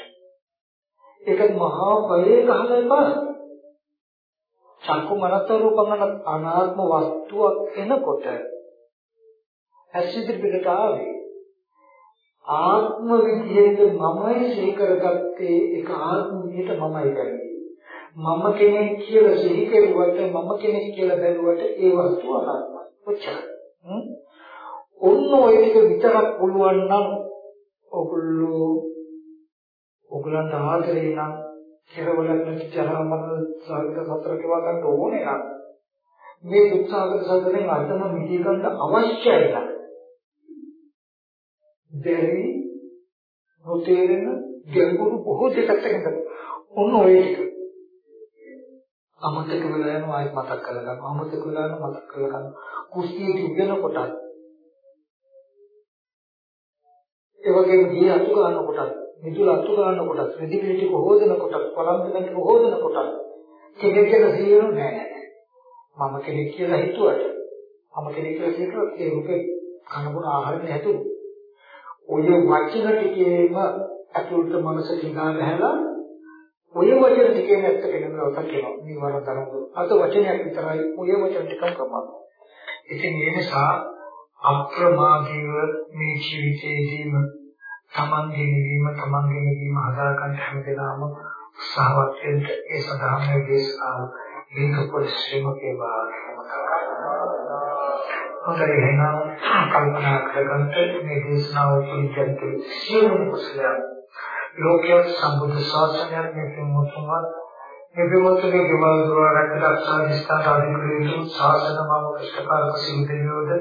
ඒක මහා බලයේ ගහලා එපා. චක්කු මනස රූපමන අනාත්ම වස්තුවක් එනකොට ඇස් ඉදිරියට ආවේ ආත්ම විදියට මමයි සිහි කරගත්තේ ඒක ආත්ම විදියට මමයි ගන්නේ මම කෙනෙක් කියලා සිහි කරුවට මම කෙනෙක් කියලා බැලුවට ඒ වස්තුව අනාත්මයි ඔච්චරයි. ඔන්න ඔය ටික විතරක් පුළුවන් නම් ඔගොල්ලෝ ඔගලන්ට ආදරේ නම් කෙරවලක් නැති ජරාමරණ සාගත සතර කෙවා ගන්න ඕනේ නම්. මේ දුක්ඛාගත සතරෙන් අදම මිදී ගන්න අවශ්‍යයි නම් දෙවි නොතේරෙන ගැඹුරු බොහෝ දෙයක් තියෙනවා ඔන්න ඔය ටික. අමතක වෙලා යනවා ආයෙත් මතක් කරගන්න. අමතක වෙලා යනවා මතක් කරගන්න. කුස්සියේ ඉගෙන කොටත්. ඒ වගේම දී අතු ගන්න කොටත් මිදුල අතු ගන්න කොටත් රෙදි පිටි කොහොදන කොටත් කොලම් දෙකක් කොහොදන කොටත්. කෙනෙක් කියලා සිහිනු නෑ මම කෙනෙක් කියලා හිතුවට මම කෙනෙක් කියලා හිතුවත් ඒ රූපේ කනබුන ආහාරනේ හැදුණු ඔය වචන ටිකේම අතුල්ට මනස දිහා බහැලා ඔය වචන ටිකේ නැත්ත කෙනෙකුට ඔතන කියනවා. නිවන තරඟ අත වචනයක් විතරයි ඔය වචන ටිකක් ප්‍රමාණ ඉතින් ඒ නිසා අප්‍රමාදීව මේ ජීවිතයේදීම තමන්ගේ නිවීම තමන්ගේ නිවීම හදාගන්න හැමදේම උත්සාහවත් වෙන්න ඒ සඳහා මේ දේශනාව හේතු පරිශ්‍රම කේවා හොඳයි එහෙනම් කල්පනා කරගන්න මේ දේශනාව පිළිගන්න සියලුම කුසලයන් ලෝකයේ සම්බුද්ධ ශාසනයක් මේ මුතුමත් මේ විමුක්තිය ගෙවල් දුර රැකගත්තා නිස්ථාන අධිකෘතු ශාසන මම ඉෂ්ඨකාරක සින්දේයෝද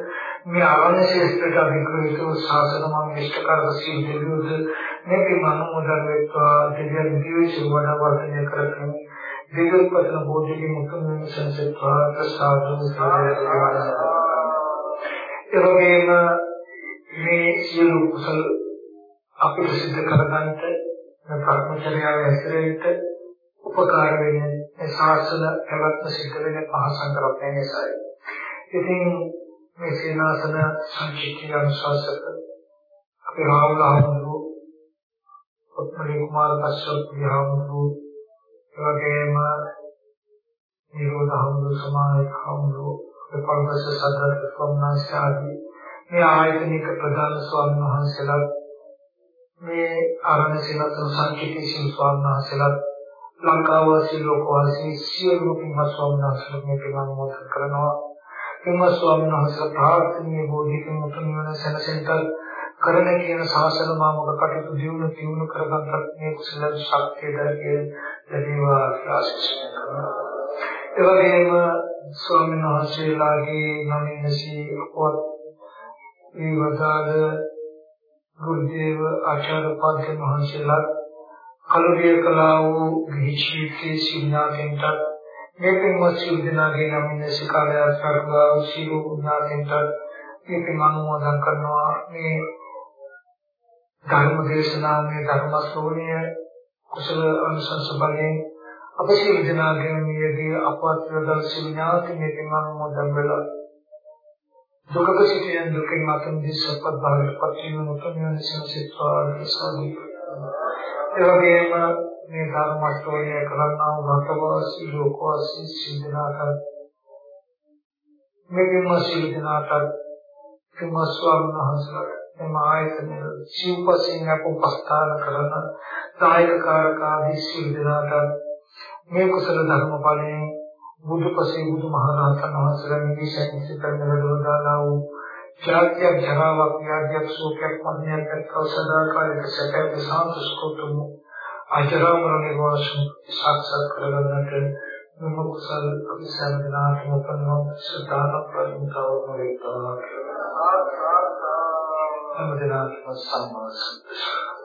මේ ආවන ශේෂ්ඨක අධිකෘතු ශාසන මම ඉෂ්ඨකාරක සින්දේයෝද මේ පිමන මොදල් වෙත්වා දෙවියන් දිවිසු වඩා වර්ධනය කරගෙන දීර්ඝපතන බෝධිගේ මුතුන් වෙන සංසත්වා ප්‍රසාදු ඒ වගේම මේ සියලු කුසල අපිට සිද්ධ කරගන්නට මේ කර්මචර්යාව ඇසුරෙන්ට උපකාර වෙන්නේ ඒ ශාසන පැවැත්ම සිද්ධ වෙන පහසන් කරන්නේ නිසායි. ඉතින් මේ සේනාසන සංකීර්ණ අනුශාසක අපේ රාහුල හඳු උත්මලී කුමාර කශ්‍යප විහාමුදු එවැගේම නිරෝධ හඳු සමානික හඳු අපේ පල්වස සද්දත් ස්වාමීන් මේ ආයතනික ප්‍රධාන ස්වාමීන් වහන්සේලා මේ ආරණ්‍ය සේනාසන සංකීර්ණ ස්වාමීන් වහන්සේලා ලංකාවාසී ලෝකවාසී සියලු පින්වත් ස්වාමීන් වහන්සේලා මේ පින්වත් මොහොත කරනවා. පින්වත් ස්වාමීන් වහන්සේලා ප්‍රාර්ථනීය බෝධික මුතුන් වන සැනසෙන්ට කරන කියන ශාසන මාමක කටයුතු දියුණු දියුණු කරගන්නත් මේ කුසල ශක්තිය දරකේ ලැබීවා ආශිර්වාද කරනවා. ඒ වගේම ස්වාමීන් වහන්සේලාගේ නමින්සී අපවත් මේ වදාළ ගුරුදේව ආචාර්ය පන්ති මහන්සියලා කලුරිය කළා වූ ගිහිචීකේ සිනාතෙන්ට මේ පින්වත් සිල් දනාගේ නමින් සිකාලය සර්වා සිළු ඥාතෙන්ට මේ පින් අනුමෝදන් කරනවා. මේ ධර්ම දේශනාවේ ධර්ම ශ්‍රවණය කුසල අනුසංස බලයෙන් අප සිල් දනාගේ මියදී අපවත් දල් සිල් ඥාති මේ පින් අනුමෝදන් වෙලා දුකක සිටින දුකින් මාතම් දිසපත් භාවයට පත් වීම උතුම් යන සංසිත්වා සාධි. ඒ වගේම මේ ධර්ම ශ්‍රවණය කරන්නා වූ රටවාසී ලෝකවාසී සින්දනාට මේ විම සින්දනාට කිම ස්වාමීන් වහන්සේලාට එම ආයතන සිව්පසින් අපොපස්ථාන කරන සායක කාරකාදී සින්දනාට මේ කුසල ධර්ම බලයෙන් බුදුපසේ බුදුමහරහතන් වහන්සේලා මේ ශක්තිය කරන වැඩවලදා වූ ජාත්‍ය ජරාවක් ව්‍යාධියක් සෝකයක් මන්‍යයක් කෞසදාකාරයක සැකයක් සාන්තුස්කෝතුම අජරාමර නිවාස සාක්ෂාත් කරගන්නට මම කුසල් අපි සම්දිනාත්ම උපන්නා සුදාන ප්‍රතිකාව වේවා හැමදෙනාටම සම්මා සම්බුද්ධ